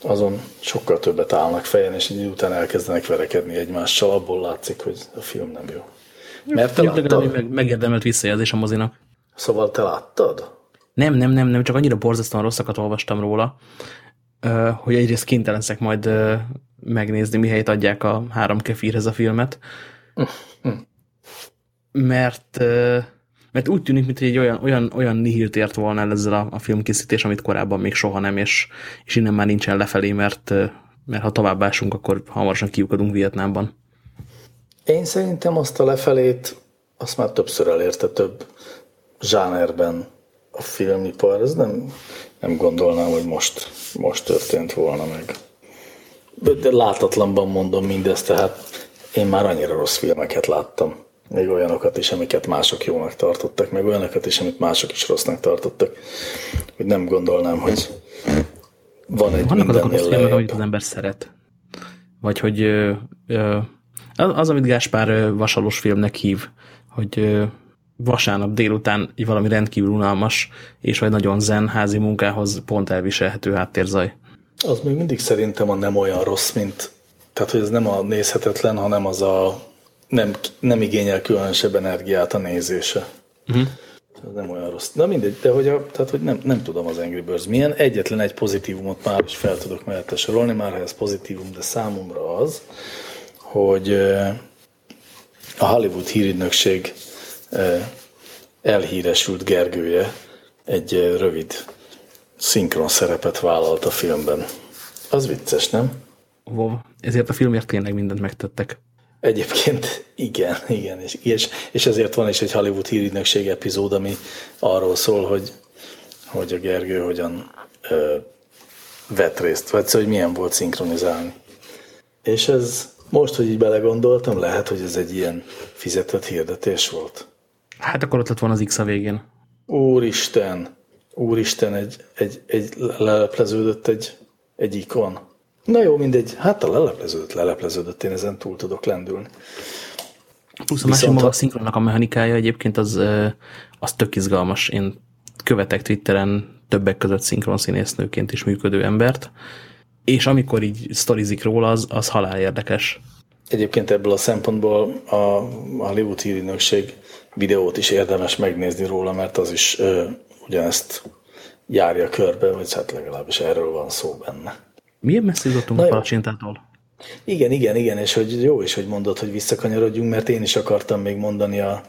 Azon sokkal többet állnak fejen, és így után elkezdenek verekedni egymással, abból látszik, hogy a film nem jó. Mert te láttad? Meg, megérdemelt visszajelzés a mozinak. Szóval te láttad? Nem, nem, nem, nem, csak annyira borzasztóan rosszakat olvastam róla, hogy egyrészt kénytelenek majd megnézni, mihelyt adják a három kefírhez a filmet. Mert, mert úgy tűnik, mint egy olyan, olyan, olyan nihilt ért volna el ezzel a, a filmkészítés, amit korábban még soha nem, és, és innen már nincsen lefelé, mert, mert ha továbbásunk, akkor hamarosan kiukadunk Vietnámban. Én szerintem azt a lefelét, azt már többször elérte több zsánerben a filmipar. Ez nem, nem gondolnám, hogy most, most történt volna meg. De látatlanban mondom mindezt, tehát én már annyira rossz filmeket láttam még olyanokat is, amiket mások jónak tartottak, meg olyanokat is, amit mások is rossznak tartottak. Hogy nem gondolnám, hogy van egy Vannak azok a filmek, amit az ember szeret. Vagy hogy ö, ö, az, amit Gáspár vasalos filmnek hív, hogy ö, vasárnap délután valami rendkívül unalmas, és vagy nagyon zen házi munkához pont elviselhető háttérzaj. Az még mindig szerintem a nem olyan rossz, mint tehát, hogy ez nem a nézhetetlen, hanem az a nem, nem igényel különösebb energiát a nézése. Uh-huh. ez nem olyan rossz. Na mindegy, de hogy, a, tehát, hogy nem, nem tudom az Angry Birds milyen. Egyetlen egy pozitívumot már is fel tudok mellette sorolni, már ha ez pozitívum, de számomra az, hogy a Hollywood hírügynökség elhíresült Gergője egy rövid szinkron szerepet vállalt a filmben. Az vicces, nem? Wow. Ezért a filmért tényleg mindent megtettek. Egyébként igen, igen, és, és, és ezért van is egy Hollywood hírügynökség epizód, ami arról szól, hogy, hogy a Gergő hogyan ö, vett részt, vagy szóval, hogy milyen volt szinkronizálni. És ez most, hogy így belegondoltam, lehet, hogy ez egy ilyen fizetett hirdetés volt. Hát akkor ott lett volna az X a végén. Úristen, úristen, egy, egy, egy lelepleződött egy, egy ikon. Na jó, mindegy, hát a lelepleződött, lelepleződött, én ezen túl tudok lendülni. Plusz a másik maga a szinkronnak a mechanikája egyébként az, az tök izgalmas. Én követek Twitteren többek között szinkron színésznőként is működő embert, és amikor így sztorizik róla, az, az halál érdekes. Egyébként ebből a szempontból a Hollywood hírügynökség videót is érdemes megnézni róla, mert az is ö, ugyanezt járja körbe, vagy hát legalábbis erről van szó benne. Milyen messze jutottunk a palacsintától? Igen, igen, igen, és hogy jó is, hogy mondod, hogy visszakanyarodjunk, mert én is akartam még mondani a,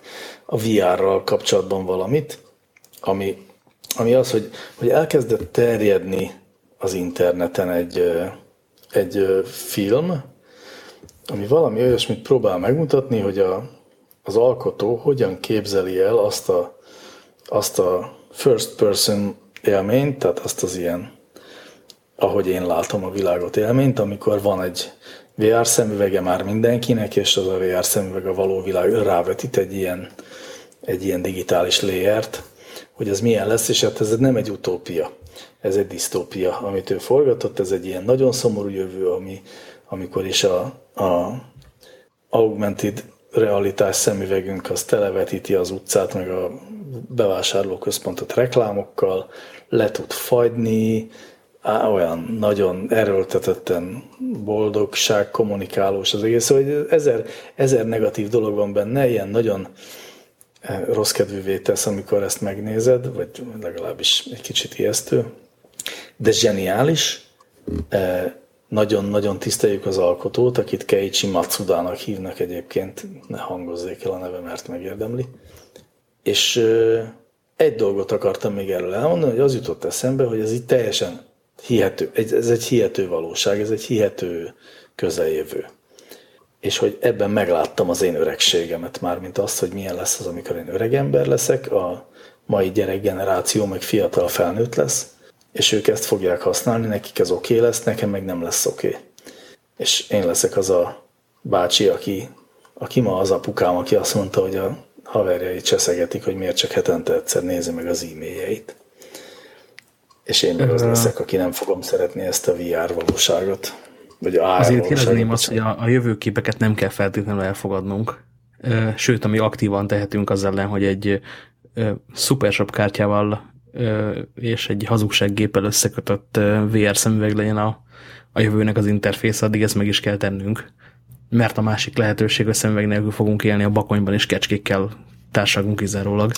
a VR-ral kapcsolatban valamit, ami, ami az, hogy, hogy elkezdett terjedni az interneten egy, egy film, ami valami olyasmit próbál megmutatni, hogy a, az alkotó hogyan képzeli el azt a, azt a first person élményt, tehát azt az ilyen, ahogy én látom a világot élményt, amikor van egy VR szemüvege már mindenkinek, és az a VR szemüveg a való világ rávetít egy ilyen, egy ilyen digitális layert, hogy ez milyen lesz, és hát ez nem egy utópia, ez egy disztópia, amit ő forgatott, ez egy ilyen nagyon szomorú jövő, ami, amikor is a, a augmented realitás szemüvegünk az televetíti az utcát, meg a bevásárlóközpontot reklámokkal, le tud fagyni, á, olyan nagyon erőltetetten boldogság, kommunikálós az egész, szóval hogy ezer, ezer negatív dolog van benne, ilyen nagyon eh, rossz kedvűvé tesz, amikor ezt megnézed, vagy legalábbis egy kicsit ijesztő, de zseniális, eh, nagyon-nagyon tiszteljük az alkotót, akit Keiichi Matsudának hívnak egyébként, ne hangozzék el a neve, mert megérdemli. És eh, egy dolgot akartam még erről elmondani, hogy az jutott eszembe, hogy ez itt teljesen hihető, ez egy hihető valóság, ez egy hihető közeljövő. És hogy ebben megláttam az én öregségemet már, mint azt, hogy milyen lesz az, amikor én öreg ember leszek, a mai gyerekgeneráció meg fiatal felnőtt lesz, és ők ezt fogják használni, nekik ez oké okay lesz, nekem meg nem lesz oké. Okay. És én leszek az a bácsi, aki, aki ma az apukám, aki azt mondta, hogy a haverjait cseszegetik, hogy miért csak hetente egyszer nézi meg az e-mailjeit. És én meg az leszek, aki nem fogom szeretni ezt a VR valóságot. Vagy a Azért kérdezném azt, hogy a, a jövőképeket nem kell feltétlenül elfogadnunk. Sőt, ami aktívan tehetünk az ellen, hogy egy Supershop kártyával és egy hazugsággéppel összekötött VR szemüveg legyen a, a jövőnek az interfész, addig ezt meg is kell tennünk. Mert a másik lehetőség, hogy szemüveg nélkül fogunk élni a bakonyban, és kecskékkel társadalmunk kizárólag.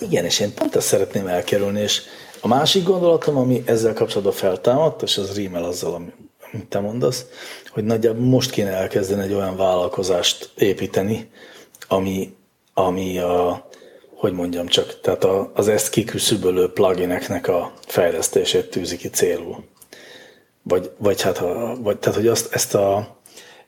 Igen, és én pont ezt szeretném elkerülni, és a másik gondolatom, ami ezzel kapcsolatban feltámadt, és az rímel azzal, amit te mondasz, hogy nagyjából most kéne elkezdeni egy olyan vállalkozást építeni, ami, ami a, hogy mondjam csak, tehát a, az ezt kiküszöbölő plugineknek a fejlesztését tűzi ki célul. Vagy, vagy hát, a, vagy, tehát, hogy azt, ezt, a,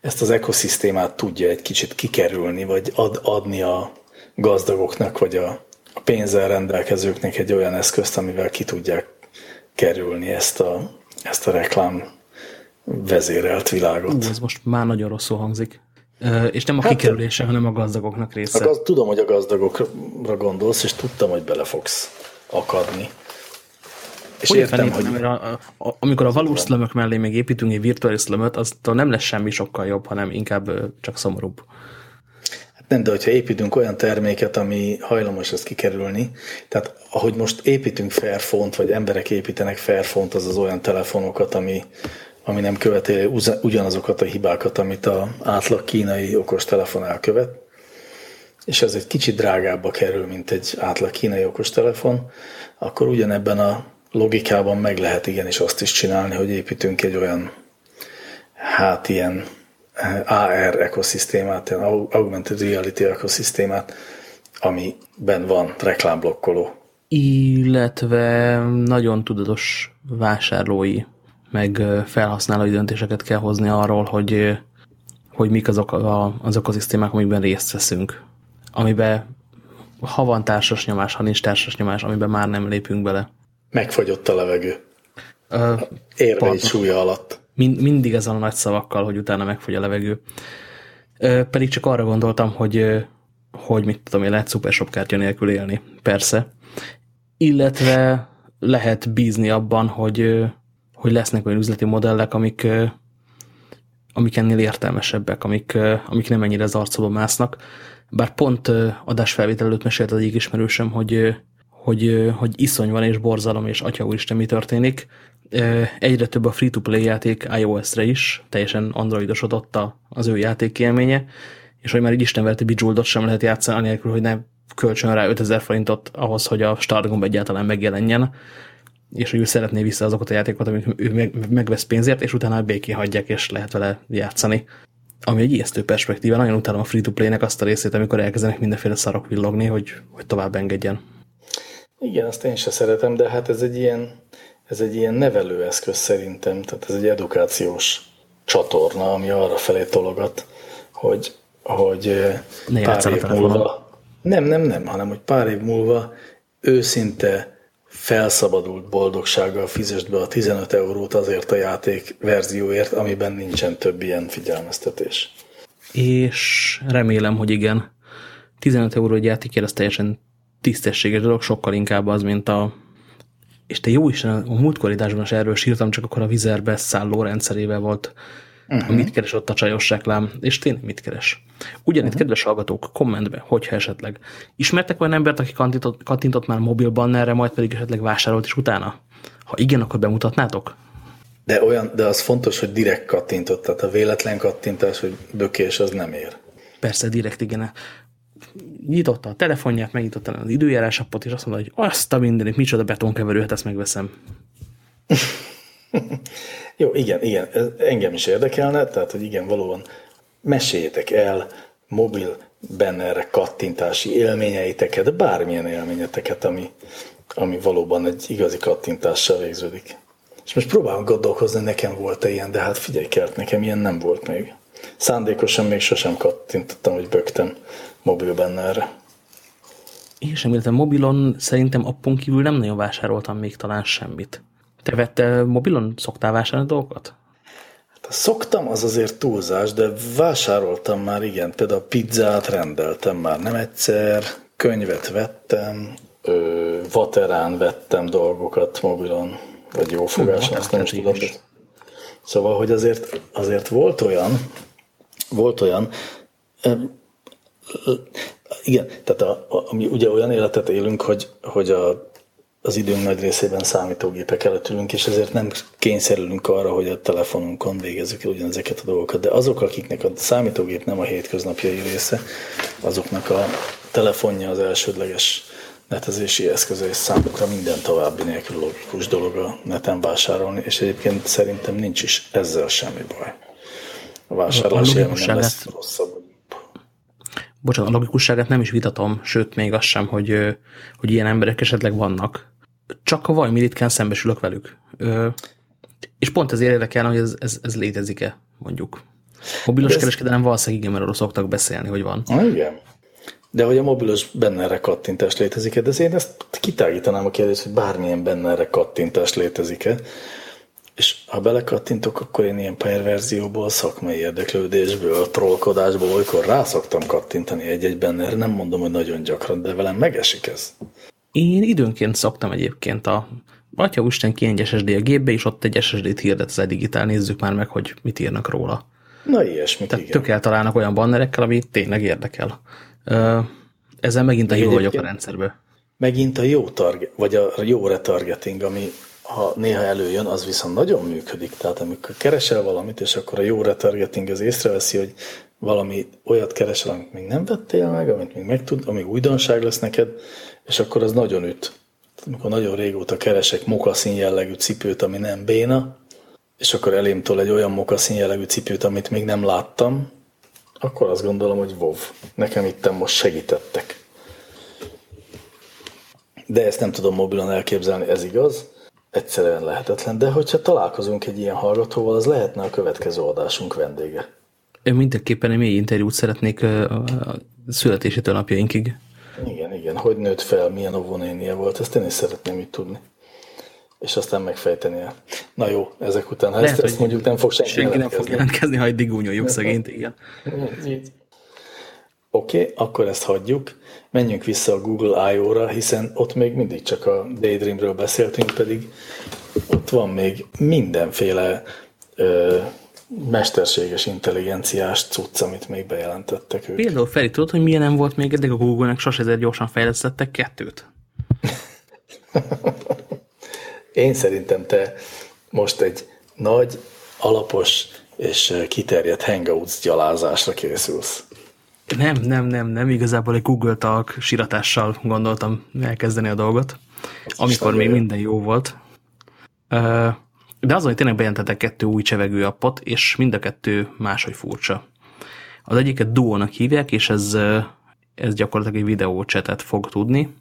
ezt az ekoszisztémát tudja egy kicsit kikerülni, vagy ad, adni a gazdagoknak, vagy a, a pénzzel rendelkezőknek egy olyan eszközt, amivel ki tudják kerülni ezt a, ezt a reklám vezérelt világot. Ú, ez most már nagyon rosszul hangzik. És nem a hát, kikerülése, hanem a gazdagoknak része. A gaz, tudom, hogy a gazdagokra gondolsz, és tudtam, hogy bele fogsz akadni. És hogy értem, hogy... Mert a, a, amikor a valós szlömök mellé még építünk egy virtuális szlömöt, az nem lesz semmi sokkal jobb, hanem inkább csak szomorúbb. Nem, de hogyha építünk olyan terméket, ami hajlamos ezt kikerülni, tehát ahogy most építünk Fairphone-t, vagy emberek építenek Fairphone-t, az az olyan telefonokat, ami, ami nem követi ugyanazokat a hibákat, amit a átlag kínai okos telefon elkövet, és ez egy kicsit drágábba kerül, mint egy átlag kínai okostelefon, akkor ugyanebben a logikában meg lehet igenis azt is csinálni, hogy építünk egy olyan, hát ilyen AR ekoszisztémát, ilyen augmented reality ekoszisztémát, amiben van reklámblokkoló. Illetve nagyon tudatos vásárlói, meg felhasználói döntéseket kell hozni arról, hogy, hogy mik azok a, az szisztémák, amikben részt veszünk. Amiben ha van társas nyomás, ha nincs társas nyomás, amiben már nem lépünk bele. Megfagyott a levegő. Érve egy súlya alatt. Mind, mindig ezzel a nagy szavakkal, hogy utána megfogy a levegő. Pedig csak arra gondoltam, hogy, hogy mit tudom én, lehet Supershop kártya nélkül élni. Persze. Illetve lehet bízni abban, hogy, hogy lesznek olyan üzleti modellek, amik, amik ennél értelmesebbek, amik, amik nem ennyire zarcóba másznak. Bár pont adásfelvétel előtt mesélt az egyik ismerősöm, hogy, hogy, hogy iszony van és borzalom, és atya úristen mi történik. Egyre több a free-to-play játék iOS-re is, teljesen androidosodott az ő játékélménye, és hogy már így istenverte Bejeweled-ot sem lehet játszani, anélkül, hogy ne kölcsön rá 5000 forintot ahhoz, hogy a start gomb egyáltalán megjelenjen, és hogy ő szeretné vissza azokat a játékokat, amik ő megvesz pénzért, és utána békén hagyják, és lehet vele játszani. Ami egy ijesztő perspektíva, nagyon utálom a free-to-play-nek azt a részét, amikor elkezdenek mindenféle szarok villogni, hogy, hogy tovább engedjen. Igen, azt én sem szeretem, de hát ez egy ilyen, ez egy ilyen nevelőeszköz szerintem, tehát ez egy edukációs csatorna, ami arra felé tologat, hogy, hogy ne pár év múlva, nem, nem, nem, hanem hogy pár év múlva őszinte felszabadult boldogsággal fizest be a 15 eurót azért a játék verzióért, amiben nincsen több ilyen figyelmeztetés. És remélem, hogy igen. 15 euró egy játékért, az teljesen tisztességes dolog, sokkal inkább az, mint a és te jó is, a múltkoridásban is erről sírtam, csak akkor a vizerbe szálló rendszerével volt uh-huh. a mit keres ott a csajos reklám, és tényleg mit keres. Ugyanitt, uh-huh. kedves hallgatók, kommentbe, hogyha esetleg. Ismertek olyan embert, aki kattintott, kattintott már mobil bannerre, majd pedig esetleg vásárolt is utána? Ha igen, akkor bemutatnátok? De, olyan, de az fontos, hogy direkt kattintott, tehát a véletlen kattintás, hogy bökés, az nem ér. Persze, direkt igen nyitotta a telefonját, megnyitotta az időjárás appot, és azt mondta, hogy azt a mindenit, micsoda betonkeverő, hát ezt megveszem. [LAUGHS] Jó, igen, igen, ez engem is érdekelne, tehát, hogy igen, valóban meséljétek el mobil erre kattintási élményeiteket, bármilyen élményeteket, ami, ami valóban egy igazi kattintással végződik. És most próbálom gondolkozni, nekem volt-e ilyen, de hát figyelj kert, nekem ilyen nem volt még. Szándékosan még sosem kattintottam, hogy bögtem mobil erre. Én sem értem, mobilon szerintem appon kívül nem nagyon vásároltam még talán semmit. Te vettél mobilon, szoktál vásárolni dolgokat? Hát a szoktam, az azért túlzás, de vásároltam már, igen, például pizzát rendeltem már nem egyszer, könyvet vettem, ö, vaterán vettem dolgokat mobilon, vagy jó fogáson, azt nem is tudom. Szóval, hogy azért, azért volt olyan, volt olyan, igen, tehát a, a, mi ugye olyan életet élünk, hogy, hogy a, az időnk nagy részében számítógépek előtt ülünk, és ezért nem kényszerülünk arra, hogy a telefonunkon végezzük el ugyanezeket a dolgokat. De azok, akiknek a számítógép nem a hétköznapjai része, azoknak a telefonja az elsődleges netezési eszköze, és számukra minden további nélkül logikus dolog a neten vásárolni, és egyébként szerintem nincs is ezzel semmi baj. A vásárlás nem lesz rosszabb bocsánat, a logikusságát nem is vitatom, sőt, még az sem, hogy, hogy ilyen emberek esetleg vannak. Csak a valami ritkán szembesülök velük. És pont ezért érdekel, hogy ez, ez, ez létezik-e, mondjuk. Mobilos ez... kereskedelem valószínűleg igen, mert arról szoktak beszélni, hogy van. Ah, igen. De hogy a mobilos bennerre kattintás létezik-e, de én ezt kitágítanám a kérdést, hogy bármilyen bennerre kattintás létezik-e. És ha belekattintok, akkor én ilyen perverzióból, szakmai érdeklődésből, trollkodásból olykor rá szoktam kattintani egy-egy benne, nem mondom, hogy nagyon gyakran, de velem megesik ez. Én időnként szoktam egyébként a Atya Isten ki egy SSD a gépbe, és ott egy SSD-t hirdet az digitál, nézzük már meg, hogy mit írnak róla. Na, ilyesmit, Tehát igen. tök eltalálnak olyan bannerekkel, ami tényleg érdekel. Ezzel megint a jó vagyok a rendszerbe. Megint a jó target, vagy a jó retargeting, ami ha néha előjön, az viszont nagyon működik. Tehát amikor keresel valamit, és akkor a jó retargeting az észreveszi, hogy valami olyat keresel, amit még nem vettél meg, amit még megtud, ami újdonság lesz neked, és akkor az nagyon üt. Amikor nagyon régóta keresek mokaszín jellegű cipőt, ami nem béna, és akkor elémtől egy olyan mokaszín jellegű cipőt, amit még nem láttam, akkor azt gondolom, hogy WoW. Nekem itt most segítettek. De ezt nem tudom mobilon elképzelni, ez igaz. Egyszerűen lehetetlen. De hogyha találkozunk egy ilyen hallgatóval, az lehetne a következő adásunk vendége. Én mindenképpen egy mély interjút szeretnék a születésétől napjainkig. Igen, igen. Hogy nőtt fel, milyen óvónénia volt, ezt én is szeretném így tudni. És aztán megfejtenie. Na jó, ezek után, ha Lehet, ezt, ezt mondjuk nem fog senki, senki nem fog jelentkezni, ha eddig gúnyoljuk szegényt, igen. Oké, okay, akkor ezt hagyjuk. Menjünk vissza a Google I.O.-ra, hiszen ott még mindig csak a Daydreamről beszéltünk, pedig ott van még mindenféle ö, mesterséges intelligenciás cucc, amit még bejelentettek ők. Például Feri, tudod, hogy milyen nem volt még eddig a Google-nek sose ezért gyorsan fejlesztettek kettőt? [LAUGHS] Én szerintem te most egy nagy, alapos és kiterjedt Hangouts gyalázásra készülsz. Nem, nem, nem, nem. Igazából egy Google Talk siratással gondoltam elkezdeni a dolgot, amikor még minden jó volt. De azon, hogy tényleg bejelentettek kettő új csevegő appot, és mind a kettő máshogy furcsa. Az egyiket Duo-nak hívják, és ez, ez gyakorlatilag egy videócsetet fog tudni,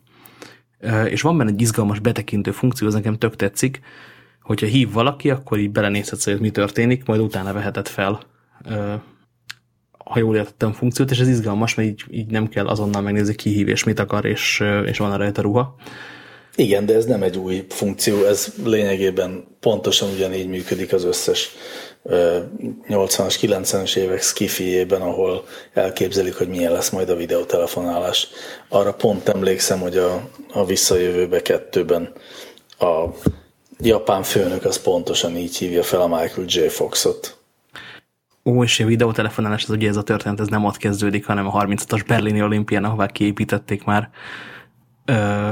és van benne egy izgalmas betekintő funkció, az nekem tök tetszik, hogyha hív valaki, akkor így belenézhetsz, hogy mi történik, majd utána veheted fel, ha jól értettem funkciót, és ez izgalmas, mert így, így nem kell azonnal megnézni, ki hív és mit akar, és, és van rajta ruha. Igen, de ez nem egy új funkció, ez lényegében pontosan ugyanígy működik az összes 80-as, 90-es évek skifiében, ahol elképzelik, hogy milyen lesz majd a videotelefonálás. Arra pont emlékszem, hogy a, a Visszajövőbe kettőben a japán főnök az pontosan így hívja fel a Michael J. Foxot. Ó, és a videotelefonálás, az ugye ez a történet, ez nem ott kezdődik, hanem a 36-as berlini olimpián, ahová kiépítették már. Ö,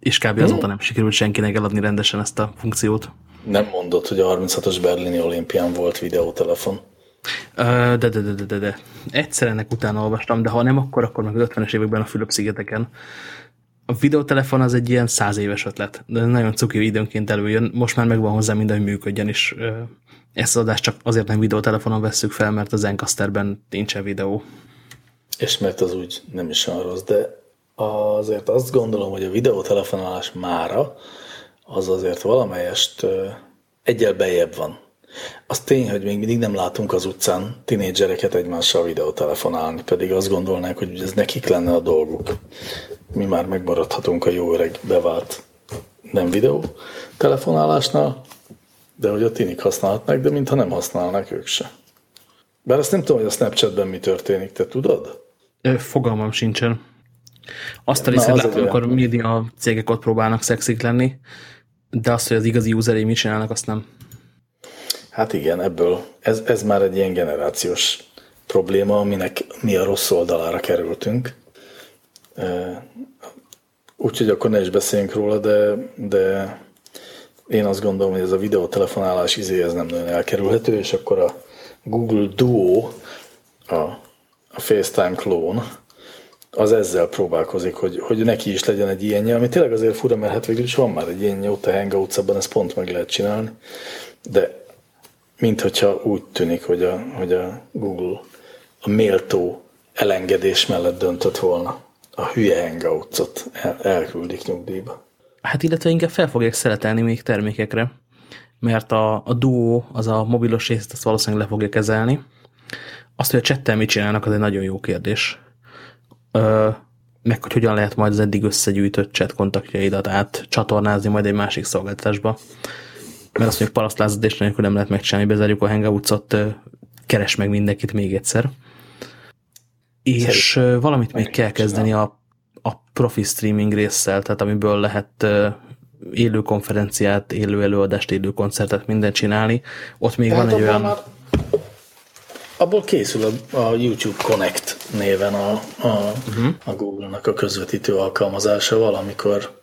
és kb. azóta nem sikerült senkinek eladni rendesen ezt a funkciót. Nem mondod, hogy a 36-os berlini olimpián volt videótelefon. De, de, de, de, de, de. Egyszer ennek utána olvastam, de ha nem, akkor, akkor meg az 50-es években a Fülöp-szigeteken. A videótelefon az egy ilyen száz éves ötlet, de nagyon cuki időnként előjön. Most már megvan hozzá minden, hogy működjen, és ezt az adást csak azért nem videótelefonon vesszük fel, mert az Encasterben nincsen videó. És mert az úgy nem is olyan rossz, de azért azt gondolom, hogy a videótelefonálás mára az azért valamelyest egyel bejebb van. Az tény, hogy még mindig nem látunk az utcán tinédzsereket egymással videótelefonálni, pedig azt gondolnák, hogy ez nekik lenne a dolguk. Mi már megmaradhatunk a jó öreg bevált nem videó telefonálásnál, de hogy a tinik használhatnák, de mintha nem használnák ők se. Bár azt nem tudom, hogy a Snapchatben mi történik, te tudod? Fogalmam sincsen. Azt a részét látom, amikor média cégek ott próbálnak szexik lenni, de azt, hogy az igazi useré mit csinálnak, azt nem. Hát igen, ebből ez, ez már egy ilyen generációs probléma, aminek mi a rossz oldalára kerültünk. Úgyhogy akkor ne is beszéljünk róla, de, de én azt gondolom, hogy ez a videótelefonálás izé, ez nem nagyon elkerülhető, és akkor a Google Duo, a, a FaceTime klón, az ezzel próbálkozik, hogy, hogy neki is legyen egy ilyenje, ami tényleg azért fura, mert hát végül is van már egy ilyenje ott a Hangouts, ezt pont meg lehet csinálni, de mint hogyha úgy tűnik, hogy a, hogy a Google a méltó elengedés mellett döntött volna. A hülye Hangouts-ot el, elküldik nyugdíjba. Hát illetve inkább fel fogják szeretelni még termékekre, mert a, a Duo, az a mobilos részt, azt valószínűleg le fogja kezelni. Azt, hogy a csettel mit csinálnak, az egy nagyon jó kérdés ö, meg hogy hogyan lehet majd az eddig összegyűjtött chat kontaktjaidat át csatornázni majd egy másik szolgáltatásba. Mert azt mondjuk parasztlázadás nélkül nem lehet megcsinálni, bezárjuk a Hangouts-ot, keres meg mindenkit még egyszer. És Szerint valamit még kell kezdeni a, a profi streaming résszel, tehát amiből lehet élő konferenciát, élő előadást, élő koncertet, mindent csinálni. Ott még hát van egy olyan... Már Abból készül a, a YouTube Connect néven a, a, uh-huh. a Google-nak a közvetítő alkalmazása valamikor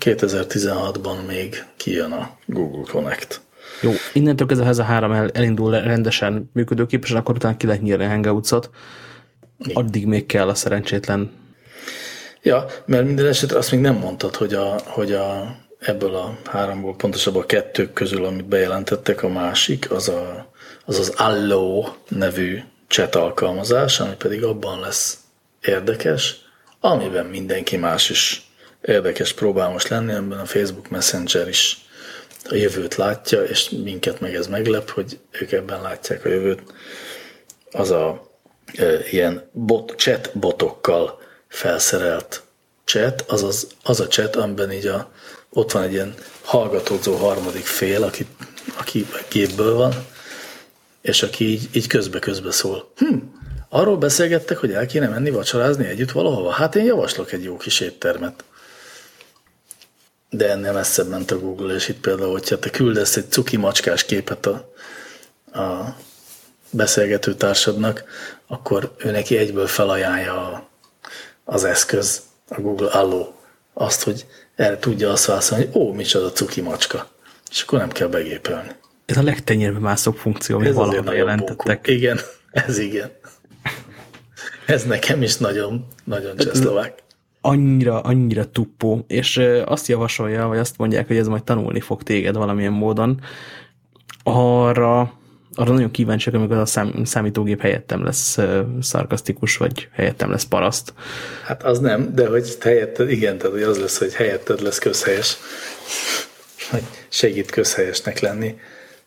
2016-ban mm, még kijön a Google Connect. Jó, innentől kezdve ez a három el, elindul rendesen működőképesen, akkor utána ki lehet nyírni a Hangouts-ot. Addig még kell a szerencsétlen. Ja, mert minden esetre azt még nem mondtad, hogy, a, hogy a, ebből a háromból, pontosabban a kettők közül, amit bejelentettek, a másik, az a, az, az Allo nevű chat alkalmazás, ami pedig abban lesz érdekes, amiben mindenki más is érdekes próbál most lenni, amiben a Facebook Messenger is a jövőt látja, és minket meg ez meglep, hogy ők ebben látják a jövőt. Az a e, ilyen bot, chat botokkal felszerelt chat, az, az, az a chat, amiben így a, ott van egy ilyen hallgatózó harmadik fél, aki, aki gépből van, és aki így, így közbe-közbe szól. Hm, arról beszélgettek, hogy el kéne menni vacsorázni együtt valahova. Hát én javaslok egy jó kis éttermet. De ennél messzebb ment a Google, és itt például, hogyha te küldesz egy cuki macskás képet a, a beszélgető társadnak, akkor ő neki egyből felajánlja a, az eszköz, a Google Allo, azt, hogy erre tudja azt válaszolni, hogy ó, micsoda cuki macska. És akkor nem kell begépelni. Ez a legtenyérbe mászóbb funkció, amit valahol jelentettek. Igen, [LAUGHS] ez igen. Ez nekem is nagyon, nagyon csehszlovák. Annyira, annyira tuppó, és azt javasolja, vagy azt mondják, hogy ez majd tanulni fog téged valamilyen módon. Arra, arra nagyon kíváncsiak, amikor a szám, számítógép helyettem lesz szarkasztikus, vagy helyettem lesz paraszt. Hát az nem, de hogy helyetted, igen, tehát hogy az lesz, hogy helyetted lesz közhelyes, hogy segít közhelyesnek lenni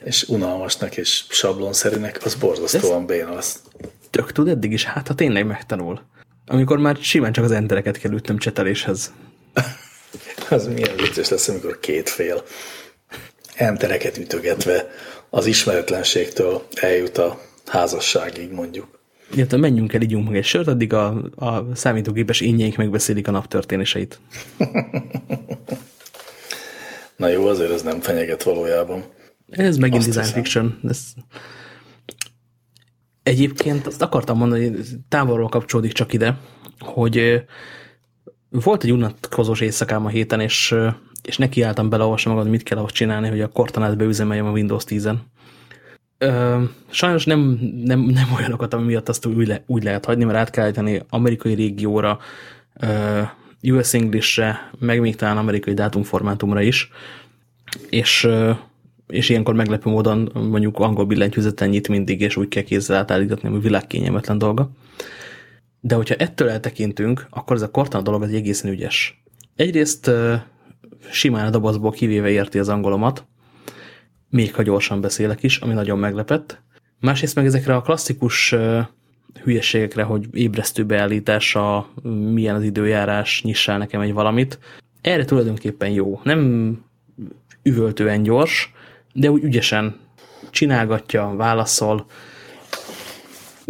és unalmasnak és sablonszerűnek, az borzasztóan béna lesz. Tök tud eddig is, hát ha tényleg megtanul. Amikor már simán csak az entereket kell ütnöm cseteléshez. [LAUGHS] az milyen vicces lesz, amikor két fél entereket ütögetve ismeretlenségtől eljut a házasságig mondjuk. Illetve menjünk el, ígyunk meg egy sört, addig a, a számítógépes énjeink megbeszélik a nap történéseit. [LAUGHS] Na jó, azért ez nem fenyeget valójában. Ez megint azt design fiction. Ez... Egyébként azt akartam mondani, távolról kapcsolódik csak ide, hogy volt egy unatkozós éjszakám a héten, és, és nekiálltam beleolvasni magad, mit kell ahhoz csinálni, hogy a kortanát beüzemeljem a Windows 10-en. Sajnos nem, nem, nem olyanokat, ami miatt azt úgy, le, úgy lehet hagyni, mert át kell állítani amerikai régióra, US English-re, meg még talán amerikai dátumformátumra is, és és ilyenkor meglepő módon mondjuk angol billentyűzeten nyit mindig, és úgy kell kézzel átállítani, ami világ kényelmetlen dolga. De hogyha ettől eltekintünk, akkor ez a Cortana dolog az egészen ügyes. Egyrészt simán a dobozból kivéve érti az angolomat, még ha gyorsan beszélek is, ami nagyon meglepett. Másrészt meg ezekre a klasszikus hülyeségekre, hogy ébresztő beállítása, milyen az időjárás, nyissál nekem egy valamit. Erre tulajdonképpen jó. Nem üvöltően gyors, de úgy ügyesen csinálgatja, válaszol.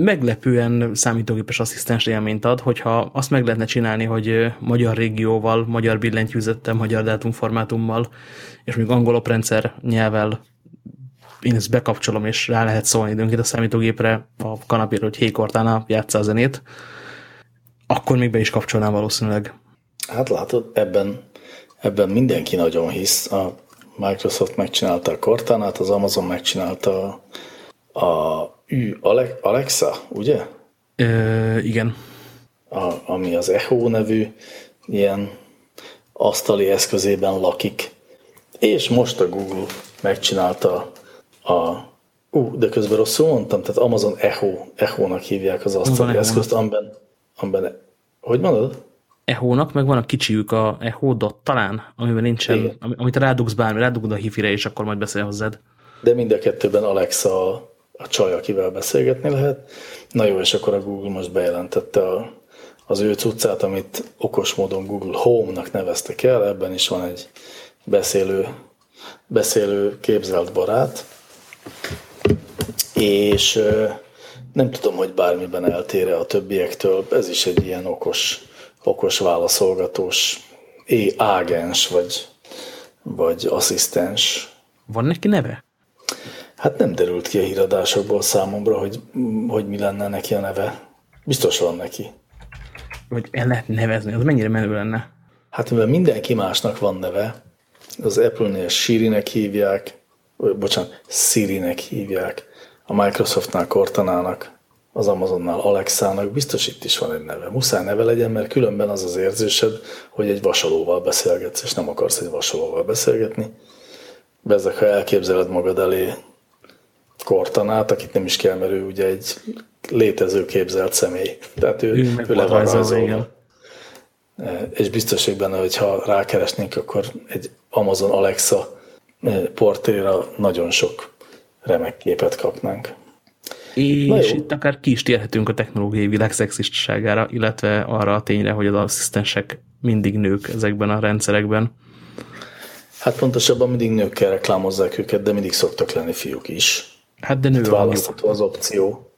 Meglepően számítógépes asszisztens élményt ad, hogyha azt meg lehetne csinálni, hogy magyar régióval, magyar billentyűzettel, magyar dátumformátummal, és még angol oprendszer nyelvel én ezt bekapcsolom, és rá lehet szólni időnként a számítógépre a kanapéről, hogy hé Cortana, játsza a zenét, akkor még be is kapcsolnám valószínűleg. Hát látod, ebben, ebben mindenki nagyon hisz. A Microsoft megcsinálta a Cortana-t, az Amazon megcsinálta a, a Alexa, ugye? Ö, igen. A, ami az Echo nevű ilyen asztali eszközében lakik. És most a Google megcsinálta a Ú, de közben rosszul mondtam, tehát Amazon Echo, Echo-nak hívják az asztali eszközt, amiben, amiben, hogy mondod? Echo-nak, meg van a kicsiük a Echo Dot talán, amiben nincsen, Igen. amit rádugsz bármi, rádugod a hifire, és akkor majd beszél hozzád. De mind a kettőben Alexa a, csaj, akivel beszélgetni lehet. Na jó, és akkor a Google most bejelentette a, az ő cuccát, amit okos módon Google Home-nak neveztek el, ebben is van egy beszélő, beszélő képzelt barát, és nem tudom, hogy bármiben eltére a többiektől, ez is egy ilyen okos okos válaszolgatós ágens vagy, vagy asszisztens. Van neki neve? Hát nem derült ki a híradásokból számomra, hogy, hogy mi lenne neki a neve. Biztos van neki. Vagy el lehet nevezni, az mennyire menő lenne? Hát mivel mindenki másnak van neve, az Apple-nél Siri-nek hívják, bocsánat, Siri-nek hívják, a Microsoftnál Cortanának, az Amazonnál Alexának, biztos itt is van egy neve. Muszáj neve legyen, mert különben az az érzésed, hogy egy vasalóval beszélgetsz, és nem akarsz egy vasalóval beszélgetni. Bezzek, ha elképzeled magad elé Kortanát, akit nem is kell, mert ő ugye egy létező képzelt személy. Tehát ő, ő, ő le van rajzolva. És biztos vagyok benne, hogy ha rákeresnénk, akkor egy Amazon Alexa eh, portréra nagyon sok remek képet kapnánk. És itt akár ki is térhetünk a technológiai világ szexistiságára, illetve arra a tényre, hogy az asszisztensek mindig nők ezekben a rendszerekben. Hát pontosabban mindig nőkkel reklámozzák őket, de mindig szoktak lenni fiúk is. Hát de nő a választható az opció.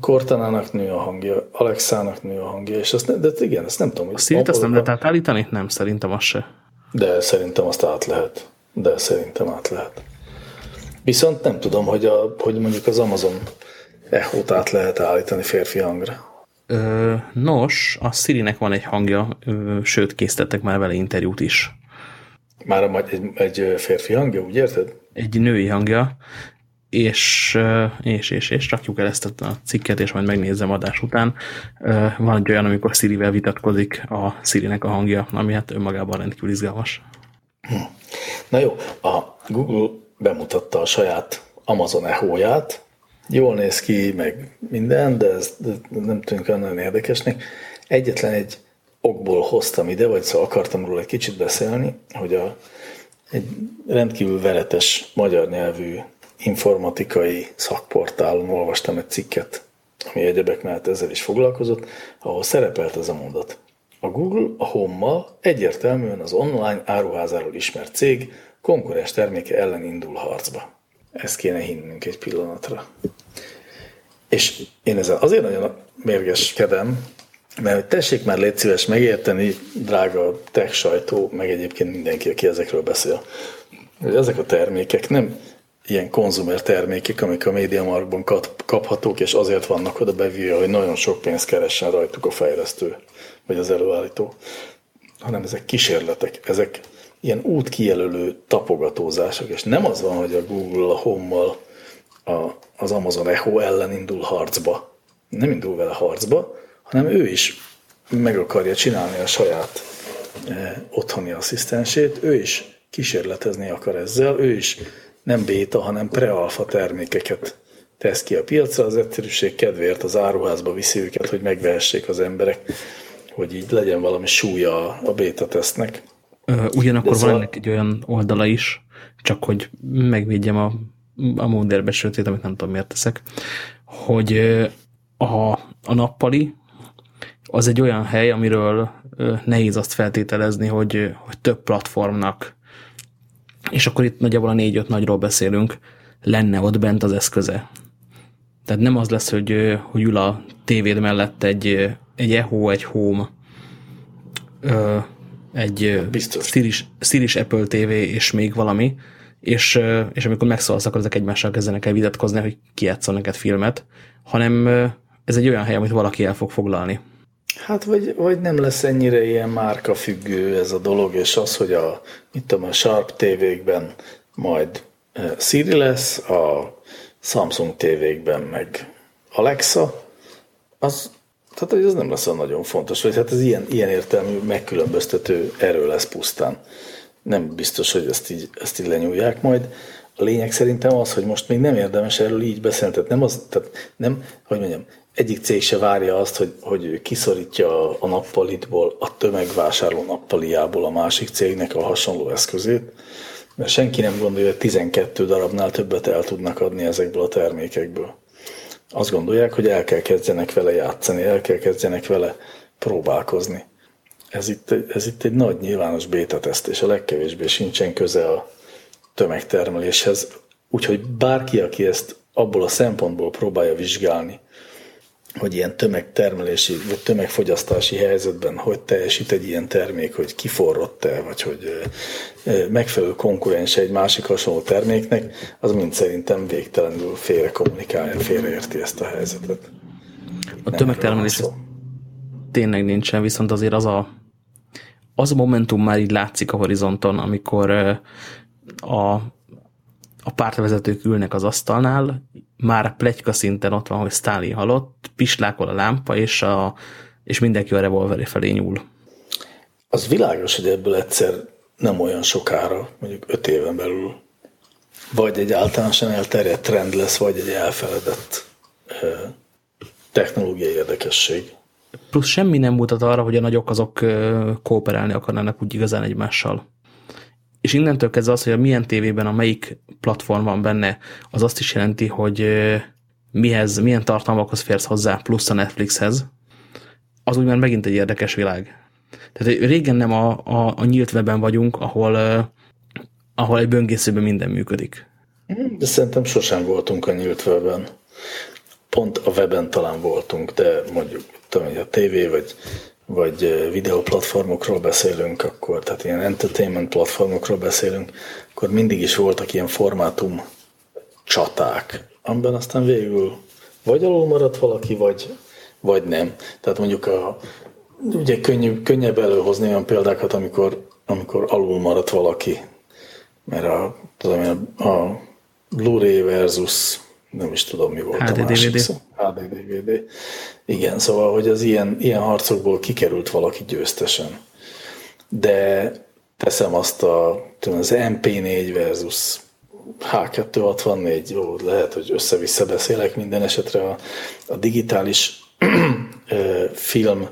Kortanának nő a hangja, Alexának nő a hangja, és azt ne, de igen, ezt nem tudom. A Siri-t azt nem lehet átállítani? Nem, szerintem az se. De szerintem azt át lehet. De szerintem át lehet. Viszont nem tudom, hogy, a, hogy mondjuk az Amazon Echo-t át lehet állítani férfi hangra. Ö, nos, a Siri-nek van egy hangja, ö, sőt, készítettek már vele interjút is. Már egy, egy férfi hangja, úgy érted? Egy női hangja, és, és, és, és rakjuk el ezt a cikket, és majd megnézem adás után. Van egy olyan, amikor Siri-vel vitatkozik a Siri-nek a hangja, ami hát önmagában rendkívül izgalmas. Na jó, a Google bemutatta a saját Amazon Echo-ját, jól néz ki, meg minden, de ez nem tűnik nagyon érdekesnek. Egyetlen egy okból hoztam ide, vagy szóval akartam róla egy kicsit beszélni, hogy a, egy rendkívül veretes magyar nyelvű informatikai szakportálon olvastam egy cikket, ami egyebek mellett ezzel is foglalkozott, ahol szerepelt ez a mondat. A Google a Home-mal egyértelműen az online áruházáról ismert cég konkurens terméke ellen indul harcba. Ezt kéne hinnünk egy pillanatra. És én ezzel azért nagyon mérgeskedem, mert hogy tessék már légy szíves megérteni, drága tech sajtó, meg egyébként mindenki, aki ezekről beszél, hogy ezek a termékek nem ilyen konzumer termékek, amik a médiamarkban kaphatók, és azért vannak oda bevíve, hogy nagyon sok pénzt keressen rajtuk a fejlesztő, vagy az előállító, hanem ezek kísérletek, ezek ilyen útkijelölő tapogatózások, és nem az van, hogy a Google a Home-mal a, az Amazon Echo ellen indul harcba. Nem indul vele harcba, hanem ő is meg akarja csinálni a saját eh, otthoni asszisztensét, ő is kísérletezni akar ezzel, ő is nem béta, hanem prealfa termékeket tesz ki a piacra, az egyszerűség kedvéért az áruházba viszi őket, hogy megvehessék az emberek, hogy így legyen valami súlya a béta tesznek. Ugyanakkor szóval... van ennek egy olyan oldala is, csak hogy megvédjem a, a móderbe sötét, amit nem tudom miért teszek, hogy a, a nappali az egy olyan hely, amiről nehéz azt feltételezni, hogy, hogy több platformnak és akkor itt nagyjából a négy-öt nagyról beszélünk, lenne ott bent az eszköze. Tehát nem az lesz, hogy, hogy ül a tévéd mellett egy, egy Echo, egy Home, egy Stilis, stilis Apple TV és még valami, és, és amikor megszólalsz, akkor ezek egymással kezdenek el vitatkozni, hogy ki neked filmet, hanem ez egy olyan hely, amit valaki el fog foglalni. Hát, vagy, vagy nem lesz ennyire ilyen márka függő ez a dolog, és az, hogy a, mit tudom, a Sharp tévékben majd eh, Siri lesz, a Samsung tévékben meg Alexa, az, tehát hogy ez nem lesz olyan nagyon fontos, vagy hát ez ilyen, ilyen értelmű megkülönböztető erő lesz pusztán. Nem biztos, hogy ezt így, ezt így lenyúlják majd. A lényeg szerintem az, hogy most még nem érdemes erről így beszélni, tehát nem az, tehát nem, hogy mondjam, egyik cég se várja azt, hogy, hogy kiszorítja a nappalitból, a tömegvásárló nappaliából a másik cégnek a hasonló eszközét, mert senki nem gondolja, hogy 12 darabnál többet el tudnak adni ezekből a termékekből. Azt gondolják, hogy el kell kezdjenek vele játszani, el kell kezdjenek vele próbálkozni. Ez itt, ez itt egy nagy nyilvános béta teszt, és a legkevésbé sincsen köze a tömegtermeléshez. Úgyhogy bárki, aki ezt abból a szempontból próbálja vizsgálni, hogy ilyen tömegtermelési vagy tömegfogyasztási helyzetben hogy teljesít egy ilyen termék, hogy kiforrott-e, vagy hogy megfelelő konkurense egy másik hasonló terméknek, az mind szerintem végtelenül félre kommunikálja, félreérti ezt a helyzetet. A Nem tömegtermelés tényleg nincsen, viszont azért az a, az a momentum már így látszik a horizonton, amikor a a pártvezetők ülnek az asztalnál, már plegyka szinten ott van, hogy Stalin halott, pislákol a lámpa, és, a, és mindenki a revolveré felé nyúl. Az világos, hogy ebből egyszer nem olyan sokára, mondjuk öt éven belül, vagy egy általánosan elterjedt trend lesz, vagy egy elfeledett technológiai érdekesség. Plusz semmi nem mutat arra, hogy a nagyok azok kooperálni akarnának úgy igazán egymással. És innentől kezdve az, hogy a milyen tévében, a melyik platform van benne, az azt is jelenti, hogy mihez, milyen tartalmakhoz férsz hozzá, plusz a Netflixhez, az úgy már megint egy érdekes világ. Tehát régen nem a, a, a nyílt webben vagyunk, ahol, ahol egy böngészőben minden működik. De szerintem sosem voltunk a nyílt webben. Pont a webben talán voltunk, de mondjuk tudom, hogy a tévé vagy, vagy videóplatformokról beszélünk, akkor, tehát ilyen entertainment platformokról beszélünk, akkor mindig is voltak ilyen formátum csaták, amiben aztán végül vagy alul maradt valaki, vagy, vagy nem. Tehát mondjuk a, ugye könnyű, könnyebb előhozni olyan példákat, amikor, amikor alul maradt valaki, mert a, tudom, a Blu-ray versus nem is tudom, mi volt HD a másik DVD. szó. HD DVD. Igen, szóval, hogy az ilyen, ilyen harcokból kikerült valaki győztesen. De teszem azt a, tudom, az MP4 versus H264, jó, lehet, hogy össze-vissza beszélek minden esetre a, a digitális film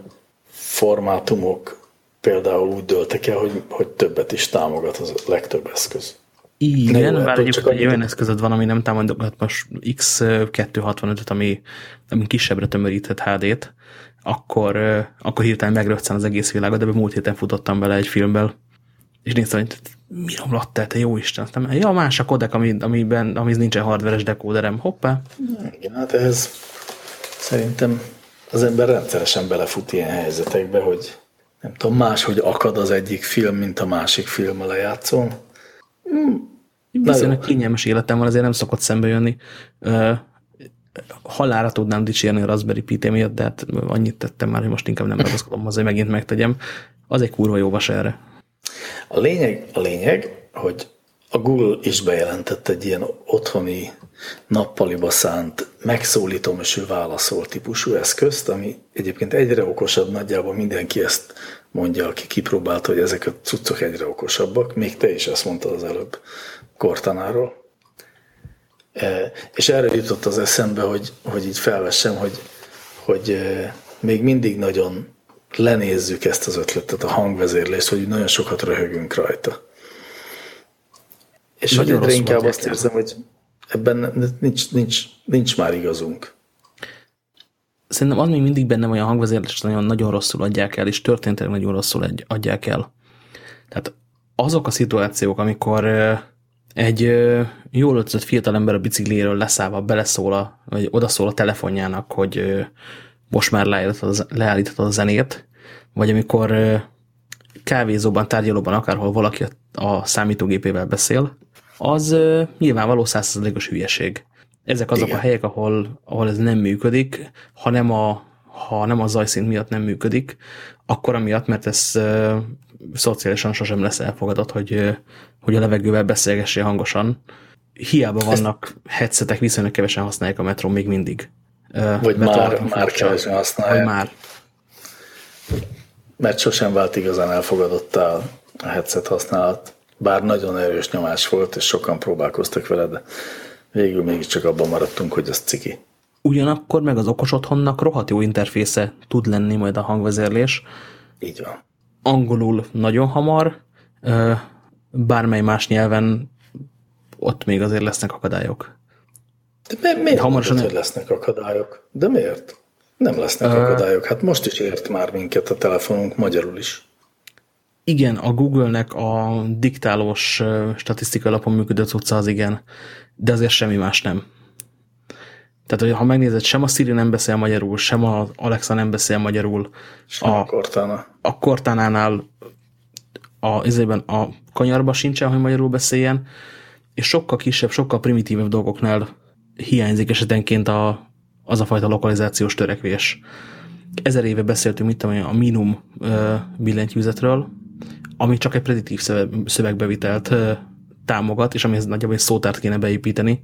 formátumok például úgy döltek el, hogy, hogy többet is támogat az legtöbb eszköz. Igen, bár egyébként egy olyan eszközöd van, ami nem támogat most X265-öt, ami, ami kisebbre tömöríthet HD-t, akkor, akkor hirtelen megröccen az egész világot, de múlt héten futottam bele egy filmből, és néztem, hogy mi romlott el, te jó Isten. Aztán, ja, más a kodek, ami, amiben, ami nincsen hardveres dekóderem. Hoppá. Igen, hát ez szerintem az ember rendszeresen belefut ilyen helyzetekbe, hogy nem tudom, máshogy akad az egyik film, mint a másik film a lejátszón. Viszonylag kényelmes életem van, azért nem szokott szembe jönni. Halára tudnám dicsérni a Raspberry Pi miatt, de hát annyit tettem már, hogy most inkább nem ragaszkodom hozzá, hogy megint megtegyem. Az egy kurva jó vas erre. A lényeg, a lényeg, hogy a Google is bejelentett egy ilyen otthoni nappaliba szánt megszólítom, és ő válaszol típusú eszközt, ami egyébként egyre okosabb, nagyjából mindenki ezt mondja, aki kipróbálta, hogy ezek a cuccok egyre okosabbak, még te is ezt mondtad az előbb Cortanáról. E, És erre jutott az eszembe, hogy, hogy így felvessem, hogy, hogy e, még mindig nagyon lenézzük ezt az ötletet, a hangvezérlést, hogy nagyon sokat röhögünk rajta. És hogy Nagyon egyre rosszul inkább azt érzem, hogy ebben nincs, nincs, nincs már igazunk. Szerintem az még mindig benne van, hogy a hangvezérlést nagyon, nagyon rosszul adják el, és történetileg nagyon rosszul adják el. Tehát azok a szituációk, amikor egy ö, jól öltözött fiatalember a bicikliéről leszállva beleszól, a, vagy odaszól a telefonjának, hogy ö, most már leállíthatod a- zenét, vagy amikor ö, kávézóban, tárgyalóban, akárhol valaki a, a számítógépével beszél, az ö, nyilvánvaló százszerzalékos hülyeség. Ezek azok Igen. a helyek, ahol, ahol ez nem működik, ha nem a, ha nem a zajszint miatt nem működik, akkor amiatt, mert ez szociálisan sosem lesz elfogadott, hogy, hogy a levegővel beszélgessél hangosan. Hiába vannak headsetek, viszonylag kevesen használják a metró még mindig. Vagy mert már, már kevesen Vagy használják, már. mert sosem vált igazán elfogadottá a headset használat. Bár nagyon erős nyomás volt, és sokan próbálkoztak vele, de végül mégiscsak abban maradtunk, hogy az ciki. Ugyanakkor meg az okos otthonnak rohadt jó interfésze tud lenni majd a hangvezérlés. Így van. Angolul nagyon hamar, bármely más nyelven ott még azért lesznek akadályok. De mi- miért Hamarosan- mondod, hogy lesznek akadályok? De miért? Nem lesznek akadályok. Hát most is ért már minket a telefonunk magyarul is. Igen, a Google-nek a diktálós statisztikai alapon működő cucca az igen, de azért semmi más nem. Tehát, hogy ha megnézed, sem a Siri nem beszél magyarul, sem a Alexa nem beszél magyarul, És a Cortana. a Cortánánál a, izében a kanyarba sincsen, hogy magyarul beszéljen, és sokkal kisebb, sokkal primitívebb dolgoknál hiányzik esetenként a, az a fajta lokalizációs törekvés. Ezer éve beszéltünk, mit tudom, a Minum billentyűzetről, ami csak egy prediktív szöve- szövegbevitelt támogat, és amihez nagyjából egy szótárt kéne beépíteni,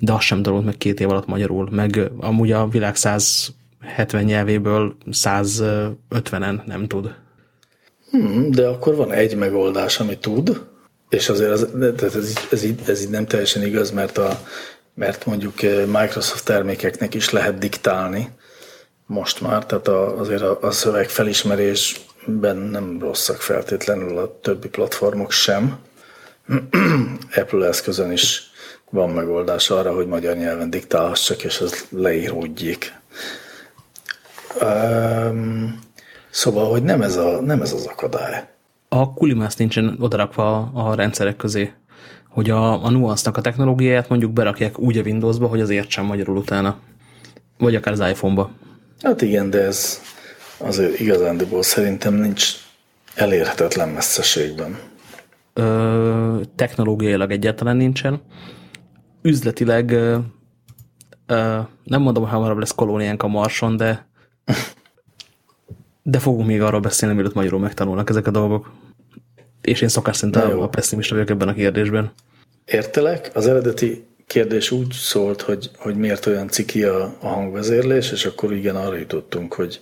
de az sem tanult meg két év alatt magyarul, meg amúgy a világ 170 nyelvéből 150-en nem tud. Hmm, de akkor van egy megoldás, ami tud, és azért az, ez, ez, ez, ez így nem teljesen igaz, mert, a, mert mondjuk Microsoft termékeknek is lehet diktálni most már, tehát a, azért a, a szöveg felismerésben nem rosszak feltétlenül a többi platformok sem. [CLEARS THROAT] Apple eszközön is van megoldás arra, hogy magyar nyelven diktálhassak, és ez leíródjék. Um, szóval, hogy nem ez, a, nem ez az akadály. A kulimász nincsen odarakva a, rendszerek közé, hogy a, a nuance a technológiáját mondjuk berakják úgy a Windowsba, hogy az értsen magyarul utána. Vagy akár az iPhone-ba. Hát igen, de ez azért igazándiból szerintem nincs elérhetetlen messzeségben. Ö, technológiailag egyáltalán nincsen üzletileg ö, ö, nem mondom, hogy hamarabb lesz kolóniánk a Marson, de de fogunk még arról beszélni, mielőtt magyarul megtanulnak ezek a dolgok. És én szokás szerint a pessimista vagyok ebben a kérdésben. Értelek. Az eredeti kérdés úgy szólt, hogy, hogy miért olyan ciki a, a hangvezérlés, és akkor igen, arra jutottunk, hogy,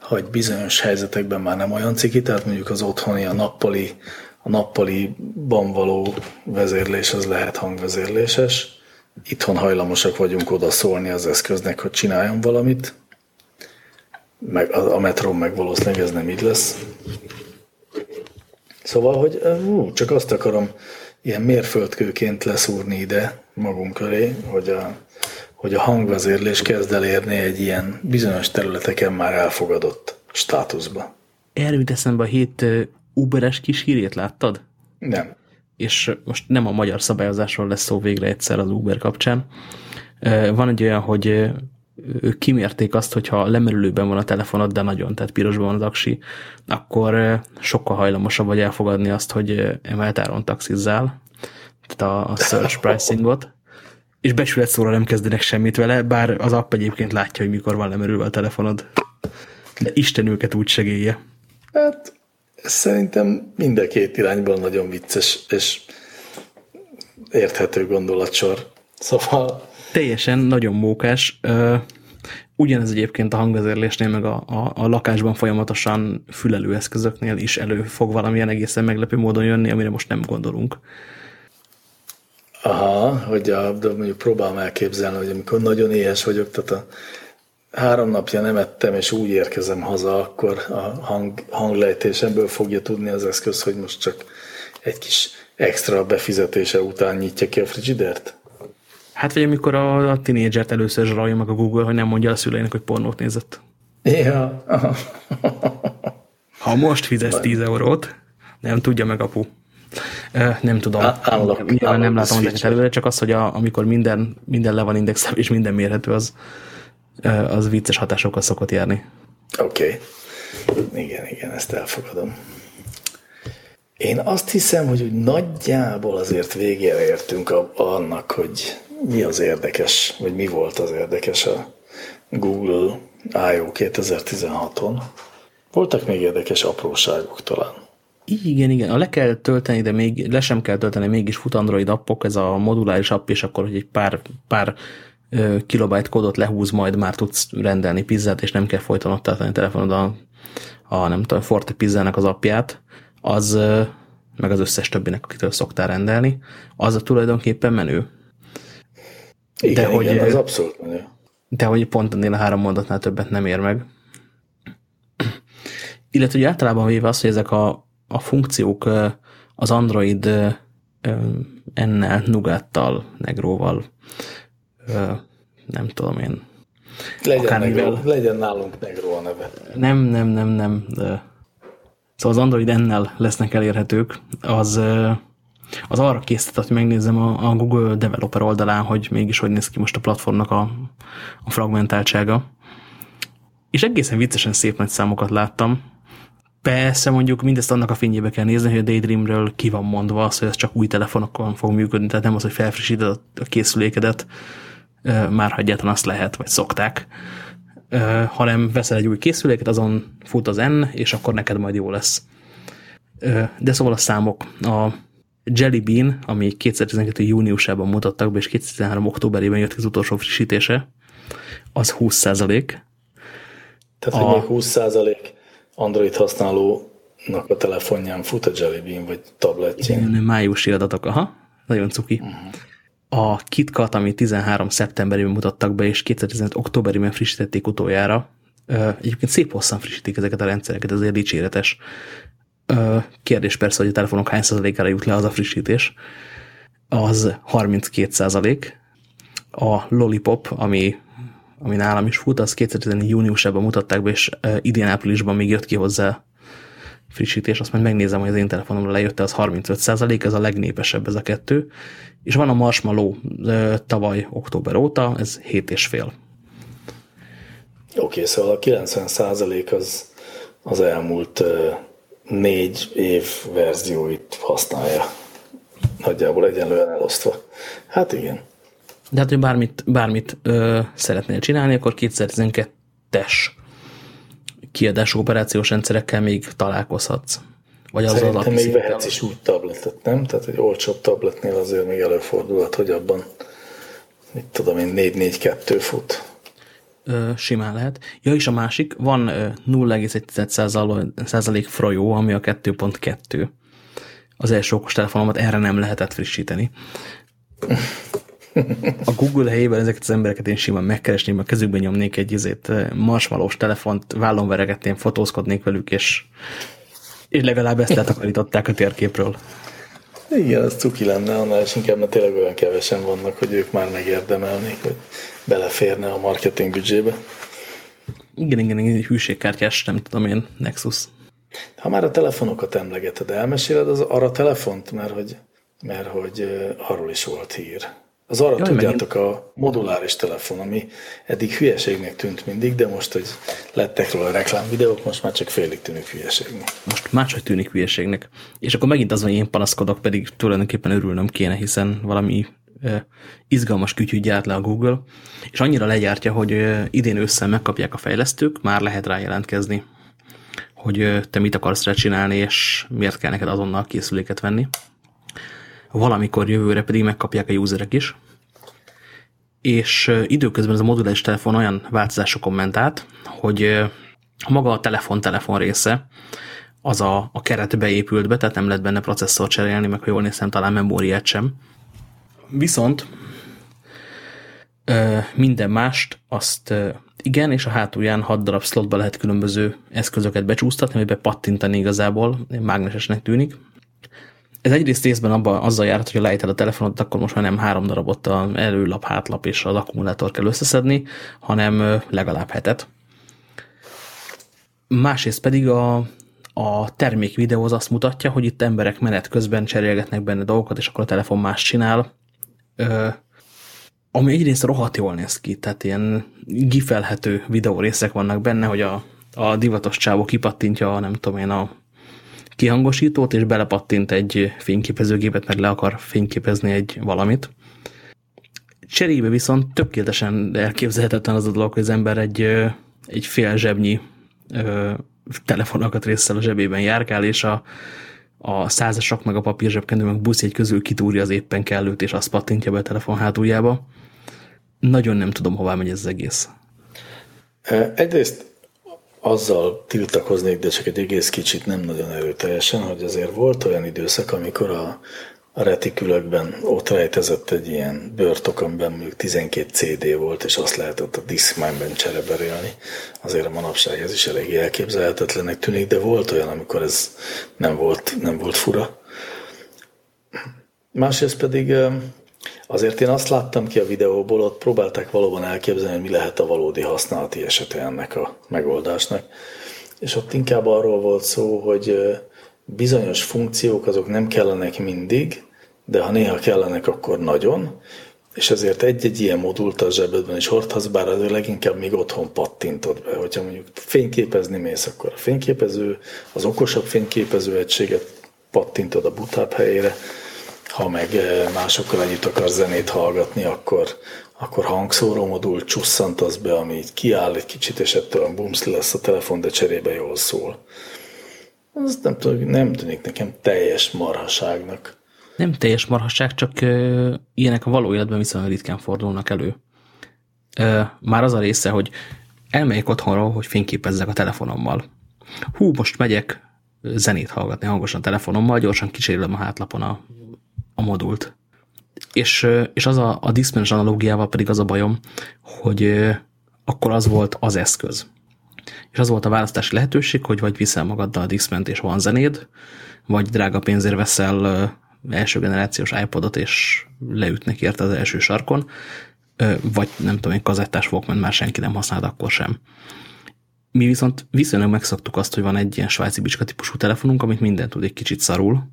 hogy bizonyos helyzetekben már nem olyan ciki, tehát mondjuk az otthoni, a nappali nappaliban való vezérlés az lehet hangvezérléses. Itthon hajlamosak vagyunk oda szólni az eszköznek, hogy csináljon valamit. Meg a, a metron meg valószínűleg ez nem így lesz. Szóval, hogy ú, csak azt akarom ilyen mérföldkőként leszúrni ide magunk köré, hogy a, hogy a hangvezérlés kezd elérni egy ilyen bizonyos területeken már elfogadott státuszba. Erről eszembe a hét Uberes kis hírét láttad? Nem. És most nem a magyar szabályozásról lesz szó végre egyszer az Uber kapcsán. Van egy olyan, hogy ők kimérték azt, hogyha lemerülőben van a telefonod, de nagyon, tehát pirosban van az aksi, akkor sokkal hajlamosabb vagy elfogadni azt, hogy emelt áron taxizzál, tehát a, a search [LAUGHS] pricingot, és becsület szóra nem kezdenek semmit vele, bár az app egyébként látja, hogy mikor van lemerülve a telefonod. De Isten őket úgy segélye. Hát Szerintem mind a két irányból nagyon vicces és érthető gondolatsor. Szóval... Teljesen nagyon mókás. Ugyanez egyébként a hangvezérlésnél, meg a, a, a lakásban folyamatosan fülelő eszközöknél is elő fog valamilyen egészen meglepő módon jönni, amire most nem gondolunk. Aha, hogy a, de mondjuk próbálom elképzelni, hogy amikor nagyon éhes vagyok, tehát a három napja nem ettem, és úgy érkezem haza, akkor a hang, hanglejtésemből fogja tudni az eszköz, hogy most csak egy kis extra befizetése után nyitja ki a frigidert? Hát vagy amikor a, a tinédzsert először zsarolja meg a Google, hogy nem mondja a szüleinek, hogy pornót nézett. Ja. [LAUGHS] ha most fizesz 10 eurót, nem tudja meg apu. Nem tudom. Állok, nem látom ezeket előre, csak az, hogy a, amikor minden, minden le van indexel, és minden mérhető, az, az vicces hatásokkal szokott járni. Oké. Okay. Igen, igen, ezt elfogadom. Én azt hiszem, hogy úgy nagyjából azért végére értünk a, annak, hogy mi az érdekes, vagy mi volt az érdekes a Google I.O. 2016-on. Voltak még érdekes apróságok talán. Igen, igen. A le kell tölteni, de még le sem kell tölteni, mégis fut Android appok, ez a moduláris app, és akkor, hogy egy pár, pár kilobájt kódot lehúz, majd már tudsz rendelni pizzát, és nem kell folyton ott tartani a telefonod a, a nem tudom, Forte pizzának az apját, az meg az összes többinek, akitől szoktál rendelni, az a tulajdonképpen menő. Igen, de igen, hogy, az abszolút menő. De hogy pont ennél a három mondatnál többet nem ér meg. Illetve, hogy általában véve az, hogy ezek a, a funkciók az Android ennel, Nugattal, Negróval, nem tudom én. Legyen, negro, legyen nálunk Negro a neve. Nem, nem, nem, nem. De... Szóval az Android ennel lesznek elérhetők. Az, az arra készített, hogy megnézzem a, a Google Developer oldalán, hogy mégis hogy néz ki most a platformnak a, a fragmentáltsága. És egészen viccesen szép nagy számokat láttam. Persze mondjuk mindezt annak a fényébe kell nézni, hogy a Daydreamről ki van mondva az, hogy ez csak új telefonokon fog működni, tehát nem az, hogy felfrissíted a készülékedet, már hagyjátlan azt lehet, vagy szokták, hanem veszel egy új készüléket, azon fut az N, és akkor neked majd jó lesz. De szóval a számok. A Jelly Bean, ami 2012. júniusában mutattak be, és 2013. októberében jött az utolsó frissítése, az 20 százalék. Tehát, a... hogy még 20 százalék Android használónak a telefonján fut a Jelly Bean, vagy tabletjén. Igen, májusi adatok, aha, nagyon cuki. Uh -huh. A KitKat, ami 13. szeptemberében mutattak be, és 2015. októberében frissítették utoljára, Egyébként szép hosszan frissítik ezeket a rendszereket, ezért dicséretes. Kérdés persze, hogy a telefonok hány százalékára jut le az a frissítés. Az 32 százalék. A Lollipop, ami, ami nálam is fut, az 2014 júniusában mutatták be, és idén áprilisban még jött ki hozzá frissítés, azt majd megnézem, hogy az én telefonomra lejött az 35 százalék, ez a legnépesebb ez a kettő. És van a Marshmallow tavaly október óta, ez 7,5 Oké, okay, szóval a 90 százalék az, az elmúlt négy év verzióit használja. Nagyjából egyenlően elosztva. Hát igen. De hát, hogy bármit, bármit ö, szeretnél csinálni, akkor 2012-es kiadású operációs rendszerekkel még találkozhatsz. Vagy az Szerintem még vehetsz is úgy tabletet, nem? Tehát egy olcsóbb tabletnél azért még előfordulhat, hogy abban, mit tudom én, 4-4-2 fut ö, simán lehet. Ja, és a másik, van 0,1% frajó, ami a 2.2. Az első okos telefonomat erre nem lehetett frissíteni. A Google helyében ezeket az embereket én simán megkeresném, a kezükben nyomnék egy izét, marsmalós telefont, vállon veregetném, fotózkodnék velük, és, és legalább ezt letakarították a térképről. Igen, az cuki lenne, annál is inkább, mert tényleg olyan kevesen vannak, hogy ők már megérdemelnék, hogy beleférne a marketing büdzsébe. Igen, igen, igen, egy hűségkártyás, nem tudom én, Nexus. Ha már a telefonokat emlegeted, elmeséled az arra telefont, mert hogy, mert hogy arról is volt hír. Az arra Jaj, tudjátok megint. a moduláris telefon, ami eddig hülyeségnek tűnt mindig, de most, hogy lettek róla reklámvideók, most már csak félig tűnik hülyeségnek. Most máshogy tűnik hülyeségnek. És akkor megint az, hogy én panaszkodok, pedig tulajdonképpen örülnöm kéne, hiszen valami izgalmas kütyű gyárt le a Google, és annyira legyártja, hogy idén ősszel megkapják a fejlesztők, már lehet rá jelentkezni, hogy te mit akarsz rá csinálni, és miért kell neked azonnal készüléket venni. Valamikor jövőre pedig megkapják a userek is. És időközben ez a modulális telefon olyan változásokon ment át, hogy maga a telefon-telefon része az a, a keretbe épült be, tehát nem lehet benne processzor cserélni, meg ha jól néztem, talán memóriát sem Viszont minden mást azt igen, és a hátulján 6 darab slotba lehet különböző eszközöket becsúsztatni, vagy bepattintani igazából, mágnesesnek tűnik. Ez egyrészt részben abban azzal járt, hogy lejted a telefonot, akkor most már nem három darabot a előlap, hátlap és az akkumulátor kell összeszedni, hanem legalább hetet. Másrészt pedig a, a termék videó az azt mutatja, hogy itt emberek menet közben cserélgetnek benne dolgokat, és akkor a telefon más csinál, ami egyrészt rohadt jól néz ki, tehát ilyen gifelhető videó részek vannak benne, hogy a, a divatos csávó kipattintja, nem tudom én, a kihangosítót, és belepattint egy fényképezőgépet, meg le akar fényképezni egy valamit. Cserébe viszont tökéletesen elképzelhetetlen az a dolog, hogy az ember egy, egy fél zsebnyi telefonokat részsel a zsebében járkál, és a, a százasok meg a papírzsebkendő meg egy közül kitúrja az éppen kellőt, és azt pattintja be a telefon hátuljába. Nagyon nem tudom, hová megy ez az egész. Egyrészt azzal tiltakoznék, de csak egy egész kicsit nem nagyon erőteljesen, hogy azért volt olyan időszak, amikor a a retikülökben ott rejtezett egy ilyen börtok, amiben mondjuk 12 CD volt, és azt lehetett a Discman-ben csereberélni. Azért a manapság ez is elég elképzelhetetlenek tűnik, de volt olyan, amikor ez nem volt, nem volt fura. Másrészt pedig azért én azt láttam ki a videóból, ott próbálták valóban elképzelni, hogy mi lehet a valódi használati esete ennek a megoldásnak. És ott inkább arról volt szó, hogy bizonyos funkciók azok nem kellenek mindig, de ha néha kellenek, akkor nagyon, és ezért egy-egy ilyen modult a zsebedben is hordhatsz, bár azért leginkább még otthon pattintod be. Hogyha mondjuk fényképezni mész, akkor a fényképező, az okosabb fényképező egységet pattintod a butább helyére, ha meg másokkal együtt akarsz zenét hallgatni, akkor, akkor hangszóró modul csusszantasz be, ami így kiáll egy kicsit, és ettől a bumszli lesz a telefon, de cserébe jól szól az nem, nem tűnik nekem teljes marhaságnak. Nem teljes marhasság, csak uh, ilyenek a való életben viszonylag ritkán fordulnak elő. Uh, már az a része, hogy elmegyek otthonról, hogy fényképezzek a telefonommal. Hú, most megyek zenét hallgatni hangosan a telefonommal, gyorsan kicsérlem a hátlapon a, a modult. És, és az a, a Discmanes analógiával pedig az a bajom, hogy akkor az volt az eszköz. És az volt a választási lehetőség, hogy vagy viszel magaddal a Discment és van zenéd, vagy drága pénzért veszel első generációs iPodot, és leütnek érte az első sarkon, vagy nem tudom, egy kazettás Walkman már senki nem használt akkor sem. Mi viszont viszonylag megszoktuk azt, hogy van egy ilyen svájci bicska típusú telefonunk, amit minden tud egy kicsit szarul,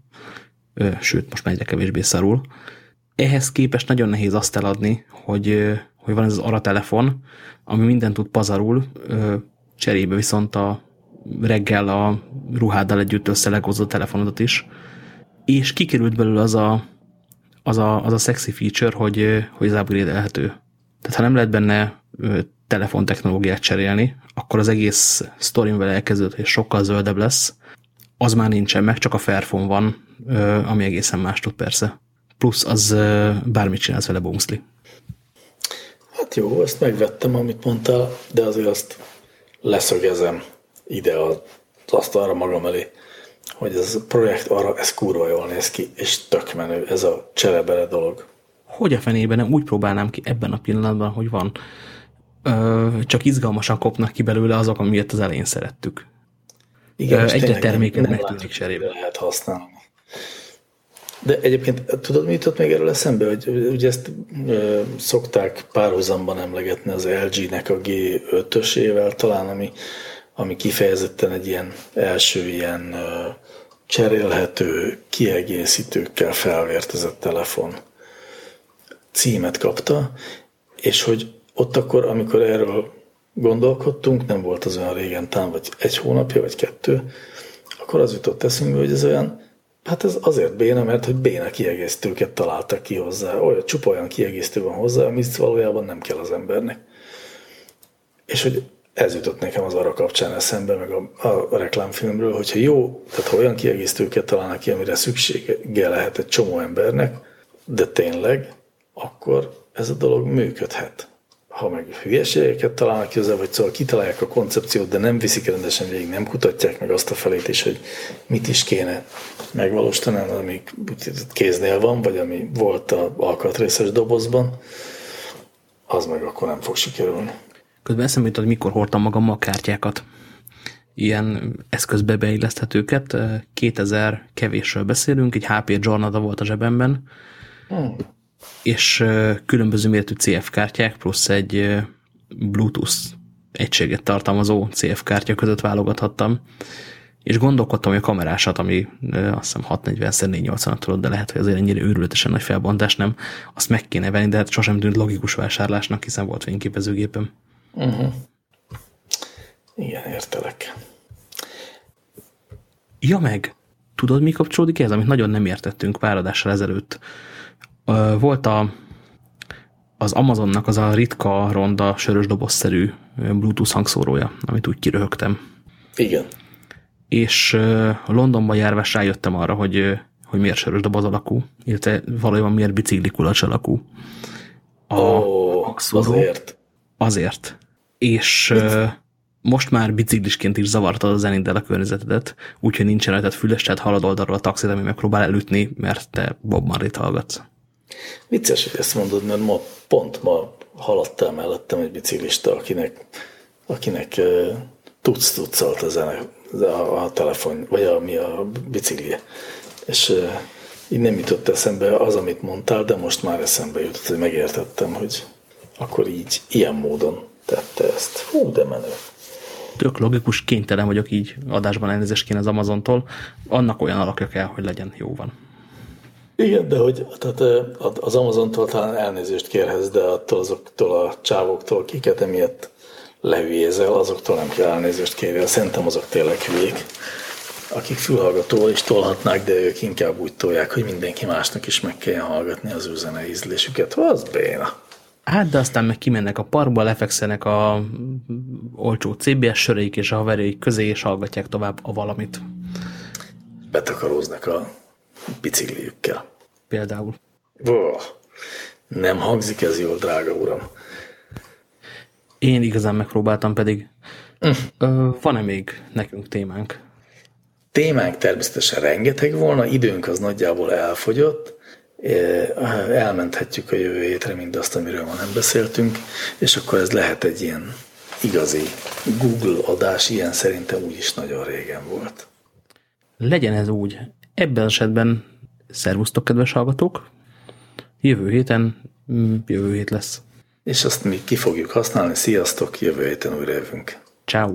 sőt, most már egyre kevésbé szarul. Ehhez képest nagyon nehéz azt eladni, hogy, hogy van ez az ara telefon, ami minden tud pazarul, cserébe viszont a reggel a ruháddal együtt összelegozott telefonodat is, és kikerült belőle az a, az a, az a sexy feature, hogy, hogy ez upgrade Tehát ha nem lehet benne telefontechnológiát cserélni, akkor az egész sztorim vele elkezdődött, és sokkal zöldebb lesz. Az már nincsen meg, csak a Fairphone van, ami egészen más tud persze. Plusz az bármit csinálsz vele bumszli. Hát jó, ezt megvettem, amit mondtál, de azért azt leszögezem ide az asztalra magam elé, hogy ez a projekt arra, ez kurva jól néz ki, és tök menő ez a cserebere dolog. Hogy a fenében nem úgy próbálnám ki ebben a pillanatban, hogy van. Ö, csak izgalmasan kopnak ki belőle azok, amiért az elején szerettük. Igen, Ö, egyre termékebbnek tűnik cserébe. Lehet használni. De egyébként tudod, mi jutott még erről eszembe, hogy ugye ezt ö, szokták párhuzamban emlegetni az LG-nek a G5-ösével talán, ami, ami kifejezetten egy ilyen első ilyen ö, cserélhető, kiegészítőkkel felvértezett telefon címet kapta, és hogy ott akkor, amikor erről gondolkodtunk, nem volt az olyan régen, talán vagy egy hónapja, vagy kettő, akkor az jutott eszünkbe, hogy ez olyan Hát ez azért béna, mert hogy béna kiegészítőket találtak ki hozzá. Olyan, csupa olyan kiegészítő van hozzá, amit valójában nem kell az embernek. És hogy ez jutott nekem az arra kapcsán eszembe, meg a, a reklámfilmről, hogyha jó, tehát ha olyan kiegészítőket találnak ki, amire szüksége lehet egy csomó embernek, de tényleg, akkor ez a dolog működhet ha meg hülyeségeket találnak ki vagy szóval kitalálják a koncepciót, de nem viszik rendesen végig, nem kutatják meg azt a felét is, hogy mit is kéne megvalósítani, ami kéznél van, vagy ami volt a alkatrészes dobozban, az meg akkor nem fog sikerülni. Közben eszembe jutott, hogy mikor hordtam magammal a kártyákat. Ilyen eszközbe beilleszthetőket. 2000 kevésről beszélünk, egy HP Jornada volt a zsebemben, hmm és különböző méretű CF kártyák plusz egy Bluetooth egységet tartalmazó CF kártya között válogathattam, és gondolkodtam, hogy a kamerásat, ami azt hiszem 640x480 tudod, de lehet, hogy azért ennyire őrületesen nagy felbontás nem, azt meg kéne venni, de hát sosem tűnt logikus vásárlásnak, hiszen volt fényképezőgépem. Uh. -huh. Igen, értelek. Ja meg, tudod mi kapcsolódik ez, amit nagyon nem értettünk pár adással ezelőtt, volt a, az Amazonnak az a ritka, ronda, sörös dobozszerű Bluetooth hangszórója, amit úgy kiröhögtem. Igen. És Londonban járvás rájöttem arra, hogy, hogy miért sörös doboz alakú, illetve valójában miért bicikli kulacs alakú. A oh, hangszóró. Azért. Azért. És Mit? most már biciklisként is zavartad a zenéddel a környezetedet, úgyhogy nincsen rajtad füles, tehát halad oldalról a taxit, ami megpróbál elütni, mert te Bob Marley-t hallgatsz. Vicces, hogy ezt mondod, mert ma, pont ma haladt el mellettem egy biciklista, akinek, akinek tudsz tudszolt a zene, a, a telefon, vagy a, mi a biciklije. És így nem jutott eszembe az, amit mondtál, de most már eszembe jutott, hogy megértettem, hogy akkor így, ilyen módon tette ezt. Hú, de menő. Tök logikus, kénytelen vagyok így adásban elnézést kéne az Amazontól. Annak olyan alakja kell, hogy legyen, jó van. Igen, de hogy tehát az Amazontól talán elnézést kérhez, de attól azoktól a csávoktól, kiket emiatt lehülyézel, azoktól nem kell elnézést kérni. Szerintem azok tényleg hülyék, akik fülhallgatóval is tolhatnák, de ők inkább úgy tolják, hogy mindenki másnak is meg kelljen hallgatni az ő zene ízlésüket. Az béna. Hát, de aztán meg kimennek a parkba, lefekszenek a olcsó CBS söreik és a haverjaik közé, és hallgatják tovább a valamit. Betakaróznak a bicikliükkel. például. Oh, nem hangzik ez jól, drága uram. Én igazán megpróbáltam pedig. Van-e még nekünk témánk? Témánk természetesen rengeteg volna, időnk az nagyjából elfogyott, elmenthetjük a jövő hétre mindazt, amiről ma nem beszéltünk, és akkor ez lehet egy ilyen igazi Google adás, ilyen szerintem úgyis nagyon régen volt. Legyen ez úgy. Ebben esetben szervusztok, kedves hallgatók! Jövő héten, mm, jövő hét lesz. És azt mi ki fogjuk használni. Sziasztok, jövő héten újra jövünk. Ciao.